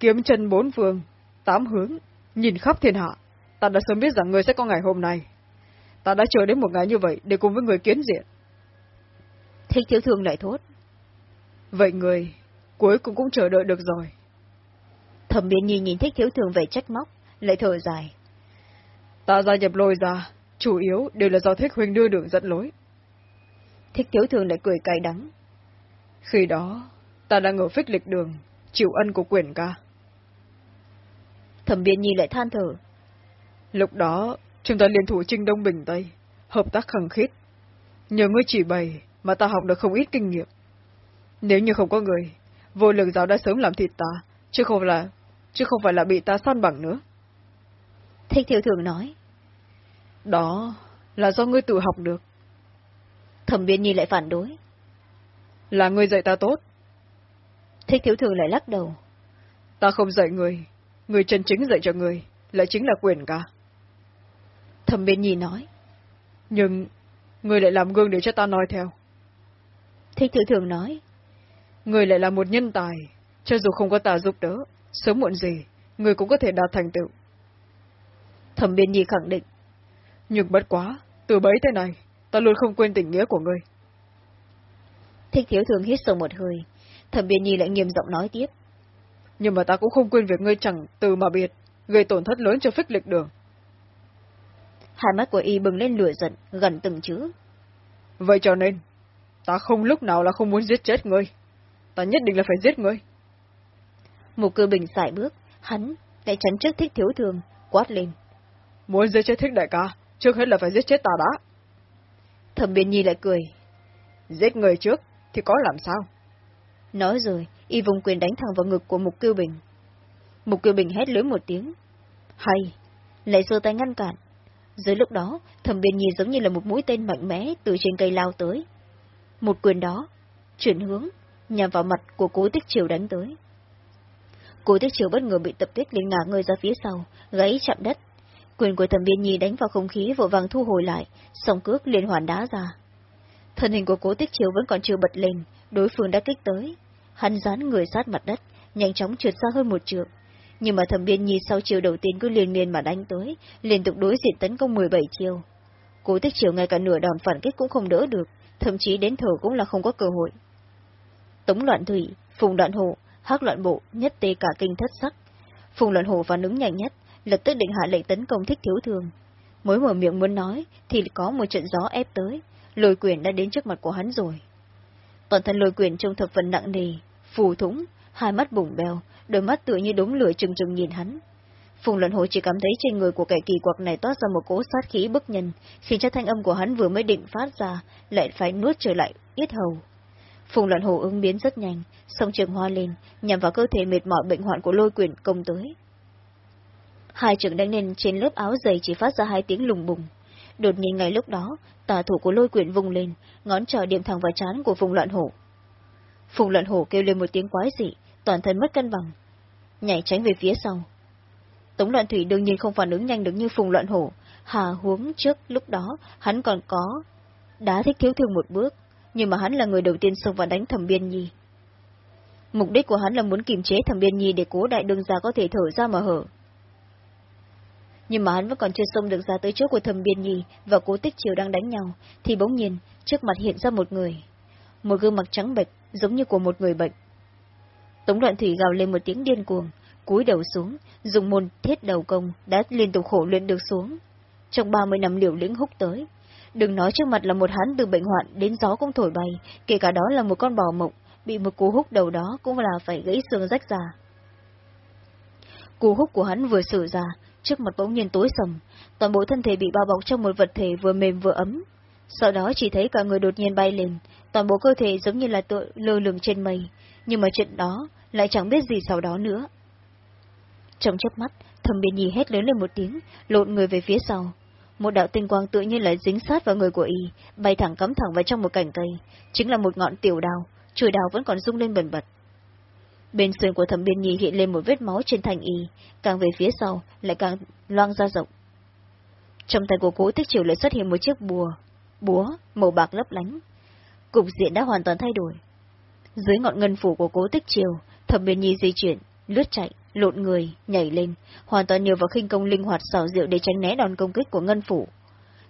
kiếm chân bốn phương, tám hướng, nhìn khắp thiên hạ, ta đã sớm biết rằng ngươi sẽ có ngày hôm nay. Ta đã chờ đến một ngày như vậy để cùng với người kiến diện. Thích thiếu thường lại thốt. Vậy người, cuối cùng cũng chờ đợi được rồi. Thẩm biên nhi nhìn thích thiếu thường về trách móc, lại thở dài. Ta gia nhập lôi ra, chủ yếu đều là do thích huynh đưa đường dẫn lối. Thích thiếu thường lại cười cay đắng. Khi đó, ta đang ở phích lịch đường, chịu ân của quyền ca. Thẩm biên nhi lại than thở. Lúc đó, chúng ta liên thủ trinh Đông Bình Tây, hợp tác khẳng khít. Nhờ ngươi chỉ bày mà ta học được không ít kinh nghiệm. Nếu như không có người, vô lượng giáo đã sớm làm thịt ta, chứ không là chứ không phải là bị ta săn bằng nữa. Thích thiếu thường nói. Đó là do ngươi tự học được. Thẩm biên nhi lại phản đối. Là ngươi dạy ta tốt. Thích thiếu thường lại lắc đầu. Ta không dạy người, người chân chính dạy cho người, lại chính là quyền ca. Thẩm biên nhi nói. Nhưng, người lại làm gương để cho ta nói theo. Thích thiếu thường nói. Người lại là một nhân tài, cho dù không có ta giúp đỡ, sớm muộn gì, người cũng có thể đạt thành tựu. Thẩm biên nhi khẳng định. Nhưng bất quá, từ bấy tới này, ta luôn không quên tình nghĩa của ngươi. Thích thiếu thường hít sâu một hơi, thẩm biên nhi lại nghiêm giọng nói tiếp. Nhưng mà ta cũng không quên việc ngươi chẳng từ mà biệt, gây tổn thất lớn cho phích lịch đường. Hai mắt của y bừng lên lửa giận, gần từng chữ. Vậy cho nên, ta không lúc nào là không muốn giết chết ngươi. Ta nhất định là phải giết ngươi. Một cư bình sải bước, hắn, lại chắn trước thích thiếu thường, quát lên. Muốn giết chết thích đại ca, trước hết là phải giết chết ta đã. Thẩm biên nhi lại cười. Giết người trước, thì có làm sao? Nói rồi, y vùng quyền đánh thẳng vào ngực của Mục Kiêu Bình. Mục Kiêu Bình hét lớn một tiếng. Hay! Lại giơ tay ngăn cản. Dưới lúc đó, thẩm biên nhi giống như là một mũi tên mạnh mẽ từ trên cây lao tới. Một quyền đó, chuyển hướng, nhằm vào mặt của cố tích triều đánh tới. Cố tích triều bất ngờ bị tập kích lên ngả người ra phía sau, gáy chạm đất. Quyền của thẩm biên nhi đánh vào không khí vội vàng thu hồi lại, song cước liên hoàn đá ra. Thân hình của cố tích triều vẫn còn chưa bật lên, đối phương đã kích tới. Hắn dán người sát mặt đất, nhanh chóng trượt xa hơn một trượng. Nhưng mà thẩm biên nhi sau chiều đầu tiên cứ liên miên mà đánh tới, liên tục đối diện tấn công 17 chiều. Cố tích chiều ngay cả nửa đòn phản kích cũng không đỡ được, thậm chí đến thở cũng là không có cơ hội. Tống loạn thủy, phùng đoạn hộ, hắc loạn bộ, nhất tê cả kinh thất sắc. Phùng loạn hộ phản ứng nhanh nhất, lập tức định hạ lệnh tấn công thích thiếu thường. Mới mở miệng muốn nói, thì có một trận gió ép tới, lôi quyền đã đến trước mặt của hắn rồi. Toàn thân lôi quyền trông thập phần nặng nề, phù thúng, hai mắt bùng bèo, đôi mắt tựa như đống lửa trừng trừng nhìn hắn. Phùng luận hồ chỉ cảm thấy trên người của kẻ kỳ quặc này toát ra một cỗ sát khí bức nhân, khiến cho thanh âm của hắn vừa mới định phát ra, lại phải nuốt trở lại, yết hầu. Phùng luận hồ ứng biến rất nhanh, song trường hoa lên, nhằm vào cơ thể mệt mỏi bệnh hoạn của lôi quyền công tới. Hai trường đánh lên trên lớp áo dày chỉ phát ra hai tiếng lùng bùng. Đột nhiên ngay lúc đó, tà thủ của lôi quyển vùng lên, ngón trỏ điểm thẳng vào chán của vùng Loạn Hổ. Phùng Loạn Hổ kêu lên một tiếng quái dị, toàn thân mất cân bằng, nhảy tránh về phía sau. Tống Loạn Thủy đương nhiên không phản ứng nhanh được như Phùng Loạn Hổ, hà huống trước lúc đó hắn còn có đá thích thiếu thương một bước, nhưng mà hắn là người đầu tiên xông vào đánh Thẩm Biên Nhi. Mục đích của hắn là muốn kiềm chế Thẩm Biên Nhi để cố đại đương gia có thể thở ra mà hở nhưng mà hắn vẫn còn chưa xông được ra tới chỗ của thầm biên nhi và cố tích chiều đang đánh nhau, thì bỗng nhiên, trước mặt hiện ra một người. Một gương mặt trắng bệch, giống như của một người bệnh. Tống đoạn thủy gào lên một tiếng điên cuồng, cúi đầu xuống, dùng môn thiết đầu công, đã liên tục khổ luyện được xuống. Trong ba mươi năm liều lĩnh húc tới, đừng nói trước mặt là một hắn từ bệnh hoạn đến gió cũng thổi bay, kể cả đó là một con bò mộng, bị một cú húc đầu đó cũng là phải gãy xương rách ra. Cú húc của hắn vừa sử ra, trước mặt bỗng nhiên tối sầm, toàn bộ thân thể bị bao bọc trong một vật thể vừa mềm vừa ấm. Sau đó chỉ thấy cả người đột nhiên bay lên, toàn bộ cơ thể giống như là tựa lơ lửng trên mây, nhưng mà chuyện đó lại chẳng biết gì sau đó nữa. Trong chớp mắt, thầm biên nhi hét lớn lên một tiếng, lộn người về phía sau. Một đạo tinh quang tự nhiên lại dính sát vào người của y, bay thẳng cắm thẳng vào trong một cành cây, chính là một ngọn tiểu đào, chùi đào vẫn còn rung lên bẩn bật. Bên sườn của thẩm biên nhi hiện lên một vết máu trên thành y, càng về phía sau, lại càng loang ra rộng. Trong tay của cố tích triều lại xuất hiện một chiếc bùa, búa, màu bạc lấp lánh. Cục diện đã hoàn toàn thay đổi. Dưới ngọn ngân phủ của cố tích triều, thẩm biên nhi di chuyển, lướt chạy, lộn người, nhảy lên, hoàn toàn nhờ vào khinh công linh hoạt xảo diệu để tránh né đòn công kích của ngân phủ.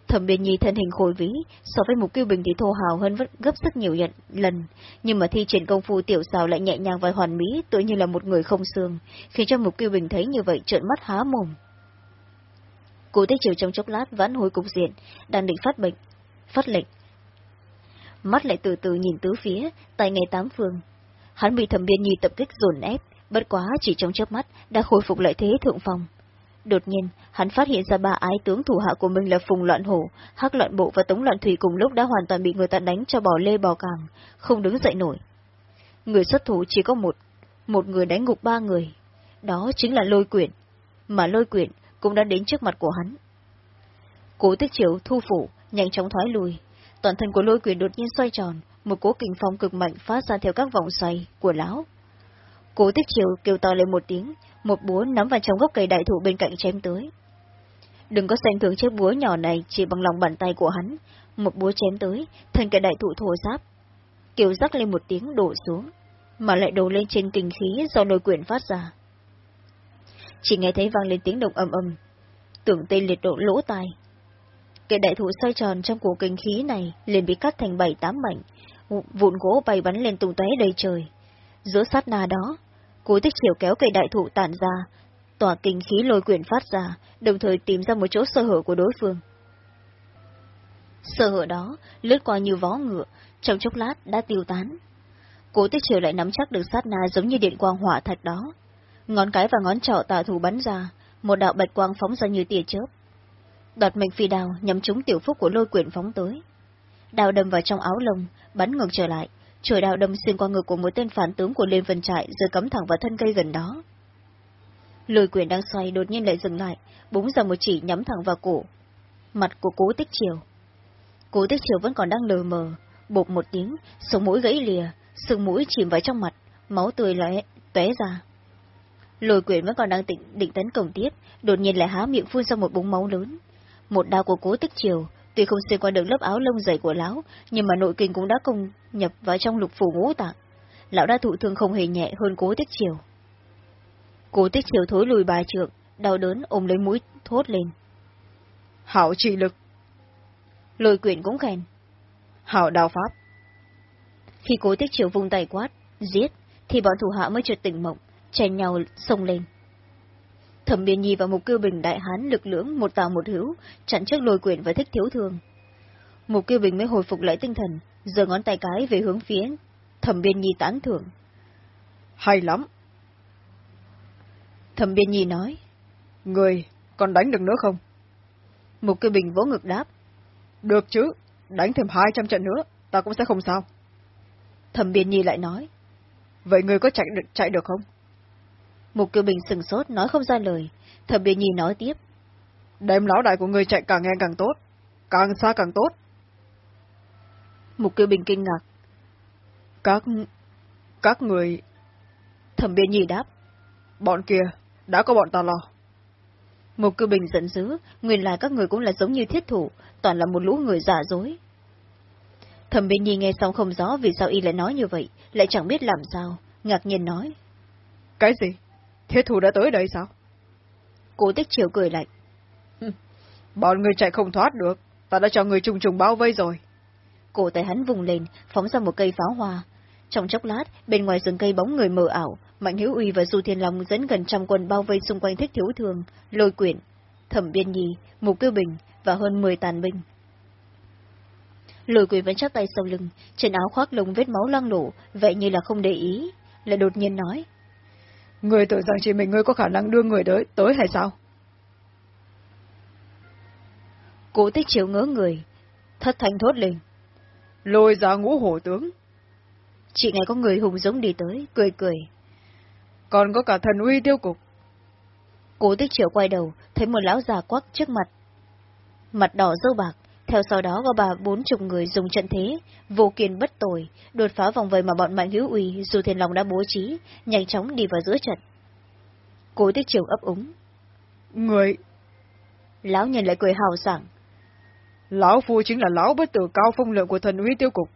Thẩm biên nhi thân hình khôi vĩ so với mục kiêu bình thì thô hào hơn gấp rất nhiều nhận, lần, nhưng mà thi triển công phu tiểu xào lại nhẹ nhàng và hoàn mỹ, tự như là một người không xương, khiến cho mục kiêu bình thấy như vậy trợn mắt há mồm. Cố tích chiều trong chốc lát vãn hồi cục diện, đang định phát bệnh, phát lệnh. Mắt lại từ từ nhìn tứ phía, tại ngày tám phương. Hắn bị thẩm biên nhi tập kích dồn ép, bất quá chỉ trong chớp mắt đã khôi phục lại thế thượng phòng. Đột nhiên, hắn phát hiện ra ba ái tướng thủ hạ của mình là Phùng Loạn Hổ, Hắc Loạn Bộ và Tống Loạn Thủy cùng lúc đã hoàn toàn bị người ta đánh cho bỏ lê bò càng, không đứng dậy nổi. Người xuất thủ chỉ có một, một người đánh ngục ba người. Đó chính là lôi quyển, mà lôi quyển cũng đã đến trước mặt của hắn. Cố tích chiếu thu phủ, nhanh chóng thoái lùi. Toàn thân của lôi quyển đột nhiên xoay tròn, một cố kình phong cực mạnh phát ra theo các vòng xoay của lão. Cố tích chiều kêu to lên một tiếng, một búa nắm vào trong gốc cây đại thụ bên cạnh chém tới. Đừng có xem thường chiếc búa nhỏ này chỉ bằng lòng bàn tay của hắn, một búa chém tới, thân cây đại thụ thổ giáp. Kiều rắc lên một tiếng đổ xuống, mà lại đổ lên trên kinh khí do lôi quyển phát ra. Chỉ nghe thấy vang lên tiếng động âm âm, tưởng tên liệt độ lỗ tai. Cây đại thụ xoay tròn trong cổ kinh khí này liền bị cắt thành bảy tám mảnh, vụn gỗ bay bắn lên tung tóe đầy trời. Giữa sát na đó, Cố tích chiều kéo cây đại thụ tản ra, tỏa kinh khí lôi quyển phát ra, đồng thời tìm ra một chỗ sơ hở của đối phương. Sơ hở đó lướt qua như vó ngựa, trong chốc lát đã tiêu tán. Cố tích chiều lại nắm chắc được sát na giống như điện quang hỏa thạch đó. ngón cái và ngón trỏ tà thủ bắn ra, một đạo bạch quang phóng ra như tia chớp. Đoạt mệnh phi đào nhắm trúng tiểu phúc của lôi quyển phóng tới. Đào đâm vào trong áo lông, bắn ngược trở lại, chổi đào đâm xuyên qua ngực của một tên phản tướng của Liên Vân Trại rồi cắm thẳng vào thân cây gần đó. Lôi quyền đang xoay đột nhiên lại dừng lại, búng ra một chỉ nhắm thẳng vào cổ. Mặt của cố tích chiều. Cố tích chiều vẫn còn đang lờ mờ, bột một tiếng, sống mũi gãy lìa, sừng mũi chìm vào trong mặt, máu tươi lóe tóe ra. Lôi quyền vẫn còn đang định, định tấn công tiếp, đột nhiên lại há miệng phun ra một búng máu lớn. Một đao của cố tích chiều, tuy không xuyên qua được lớp áo lông dày của lão, nhưng mà nội kinh cũng đã công nhập vào trong lục phủ ngũ tạng. Lão đã thụ thương không hề nhẹ hơn cố tích chiều. Cố tích chiều thối lùi ba trượng, đau đớn ôm lấy mũi thốt lên. Hảo trị lực. Lôi quyển cũng khen. Hảo đào pháp. Khi cố tích chiều vung tay quát, giết, thì bọn thủ hạ mới chợt tỉnh mộng, chen nhau xông lên. Thẩm Biên Nhi và Mục Kiêu Bình đại hán lực lưỡng một tào một hữu, chặn trước lôi quyển và thích thiếu thương. Mục Kiêu Bình mới hồi phục lại tinh thần, giơ ngón tay cái về hướng phía Thẩm Biên Nhi tán thưởng. Hay lắm. Thẩm Biên Nhi nói. Người, còn đánh được nữa không? Mục Kiêu Bình vỗ ngực đáp. Được chứ, đánh thêm hai trăm trận nữa, ta cũng sẽ không sao. Thẩm Biên Nhi lại nói. Vậy người có chạy được, chạy được không? Mục Kiều Bình sừng sốt, nói không ra lời. Thẩm Biên Nhi nói tiếp. Đem lão đại của người chạy càng nghe càng tốt, càng xa càng tốt. Mục Kiều Bình kinh ngạc. Các... các người... Thẩm Biên Nhi đáp. Bọn kia, đã có bọn ta lo. Mục Kiều Bình giận dữ, nguyên là các người cũng là giống như thiết thủ, toàn là một lũ người giả dối. Thẩm Biên Nhi nghe xong không rõ vì sao y lại nói như vậy, lại chẳng biết làm sao, ngạc nhiên nói. Cái gì? Thiết thủ đã tới đây sao? Cố tích chiều cười lạnh. Bọn người chạy không thoát được, ta đã cho người trùng trùng bao vây rồi. Cổ tay hắn vùng lên, phóng ra một cây pháo hoa. Trong chốc lát, bên ngoài rừng cây bóng người mờ ảo, Mạnh Hữu Uy và Du Thiên Long dẫn gần trăm quân bao vây xung quanh thích thiếu thường, lôi quyển, thẩm biên nhi, mục cư bình và hơn mười tàn binh. Lôi quyển vẫn chắc tay sau lưng, trên áo khoác lồng vết máu loang lổ, vậy như là không để ý, lại đột nhiên nói. Người tưởng rằng chỉ mình ngươi có khả năng đưa người tới, tới hay sao? Cố tích chiếu ngỡ người, thất thanh thốt lên. Lôi ra ngũ hổ tướng. Chị nghe có người hùng giống đi tới, cười cười. Còn có cả thần uy tiêu cục. Cố tích chiều quay đầu, thấy một lão già quắc trước mặt. Mặt đỏ dâu bạc, theo sau đó có bà bốn chục người dùng trận thế, vô kiên bất tồi, đột phá vòng vây mà bọn mạnh hữu uy dù thiên lòng đã bố trí, nhanh chóng đi vào giữa trận. Cố tích chiều ấp úng. Người... Lão nhân lại cười hào sảng. Lão phu chính là lão bất tử cao phong lượng của thần uy tiêu cục.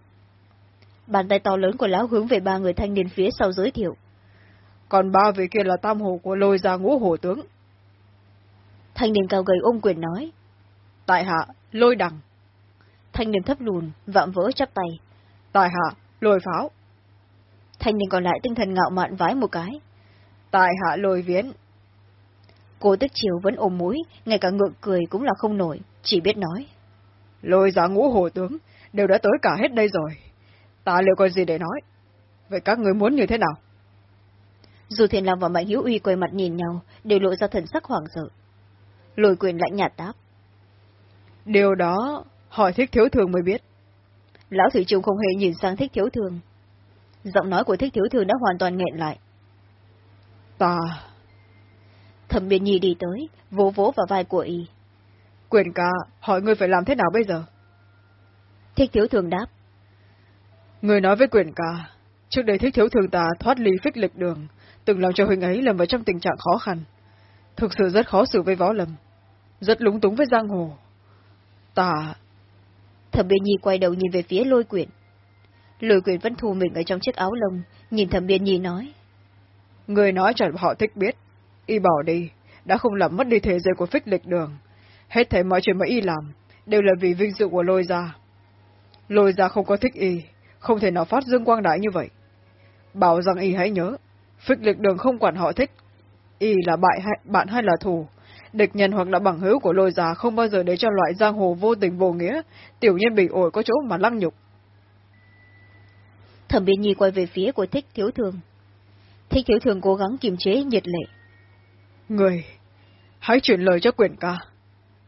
Bàn tay to lớn của lão hướng về ba người thanh niên phía sau giới thiệu. Còn ba vị kia là tam hồ của lôi ra ngũ hổ tướng. Thanh niên cao gầy ôm quyền nói. Tại hạ, lôi đằng. Thanh niên thấp lùn, vạm vỡ chắp tay. Tại hạ, lôi pháo. Thanh niên còn lại tinh thần ngạo mạn vái một cái. Tại hạ lôi viễn. Cô tức chiều vẫn ôm mũi, ngay cả ngượng cười cũng là không nổi, chỉ biết nói. Lôi giá ngũ hồ tướng, đều đã tới cả hết đây rồi. Ta liệu còn gì để nói? Vậy các người muốn như thế nào? Dù Thiền Long và Mạnh Hiếu Uy quay mặt nhìn nhau, đều lộ ra thần sắc hoảng sợ. Lôi quyền lạnh nhạt đáp. Điều đó, hỏi thích thiếu thường mới biết. Lão Thủy Trung không hề nhìn sang thích thiếu thường. Giọng nói của thích thiếu thường đã hoàn toàn nghẹn lại. Ta... Thẩm biên nhi đi tới, vỗ vỗ vào vai của y. Quyền ca, hỏi ngươi phải làm thế nào bây giờ? Thích thiếu thường đáp. Người nói với quyền ca, trước đây thích thiếu thường ta thoát ly phích lịch đường, từng làm cho huynh ấy lầm vào trong tình trạng khó khăn. Thực sự rất khó xử với võ lâm, rất lúng túng với giang hồ. Ta... Thẩm biên nhi quay đầu nhìn về phía lôi quyển. Lôi quyển vẫn thu mình ở trong chiếc áo lông, nhìn thẩm biên nhi nói. Người nói cho họ thích biết, y bỏ đi, đã không làm mất đi thế giới của phích lịch đường. Hết thảy mọi chuyện mà y làm, đều là vì vinh dự của lôi gia. Lôi gia không có thích y, không thể nào phát dương quang đại như vậy. Bảo rằng y hãy nhớ, phích lịch đường không quản họ thích, y là bại hay, bạn hay là thù, địch nhân hoặc là bằng hữu của lôi già không bao giờ để cho loại giang hồ vô tình vô nghĩa, tiểu nhân bị ổi có chỗ mà lăng nhục. Thẩm biên nhi quay về phía của thích thiếu thường. Thích thiếu thường cố gắng kiềm chế nhiệt lệ. Người, hãy chuyển lời cho quyền ca.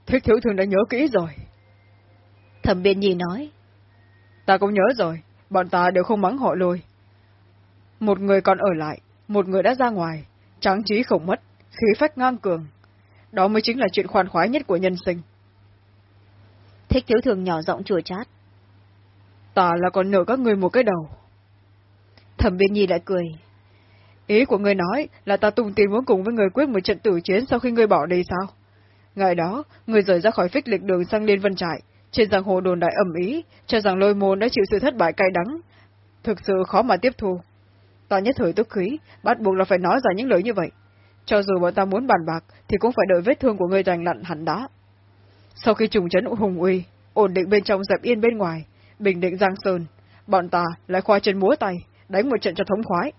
Thích thiếu thường đã nhớ kỹ rồi. Thẩm biên nhi nói. Ta cũng nhớ rồi, bọn ta đều không mắng họ lùi. Một người còn ở lại, một người đã ra ngoài, tráng trí không mất, khí phách ngang cường. Đó mới chính là chuyện khoan khoái nhất của nhân sinh. Thích thiếu thường nhỏ giọng chùa chát. Ta là còn nợ các người một cái đầu. Thẩm biên nhi lại cười. Ý của người nói là ta tung tin muốn cùng với người quyết một trận tử chiến sau khi người bỏ đi sao? Ngày đó, người rời ra khỏi phích lịch đường sang Liên Vân Trại, trên giang hồ đồn đại ẩm ý, cho rằng lôi môn đã chịu sự thất bại cay đắng. Thực sự khó mà tiếp thu. Ta nhất thời tức khí, bắt buộc là phải nói ra những lời như vậy. Cho dù bọn ta muốn bàn bạc, thì cũng phải đợi vết thương của người lành lặn hẳn đã. Sau khi trùng trấn hùng uy, ổn định bên trong dẹp yên bên ngoài, bình định giang sơn, bọn ta lại khoa chân múa tay, đánh một trận cho thống khoái.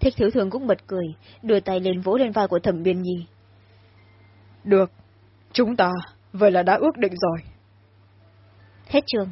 Thích thiếu thường cũng bật cười, đưa tay lên vỗ lên vai của thẩm biên nhi. Được, chúng ta, vậy là đã ước định rồi. Hết trường.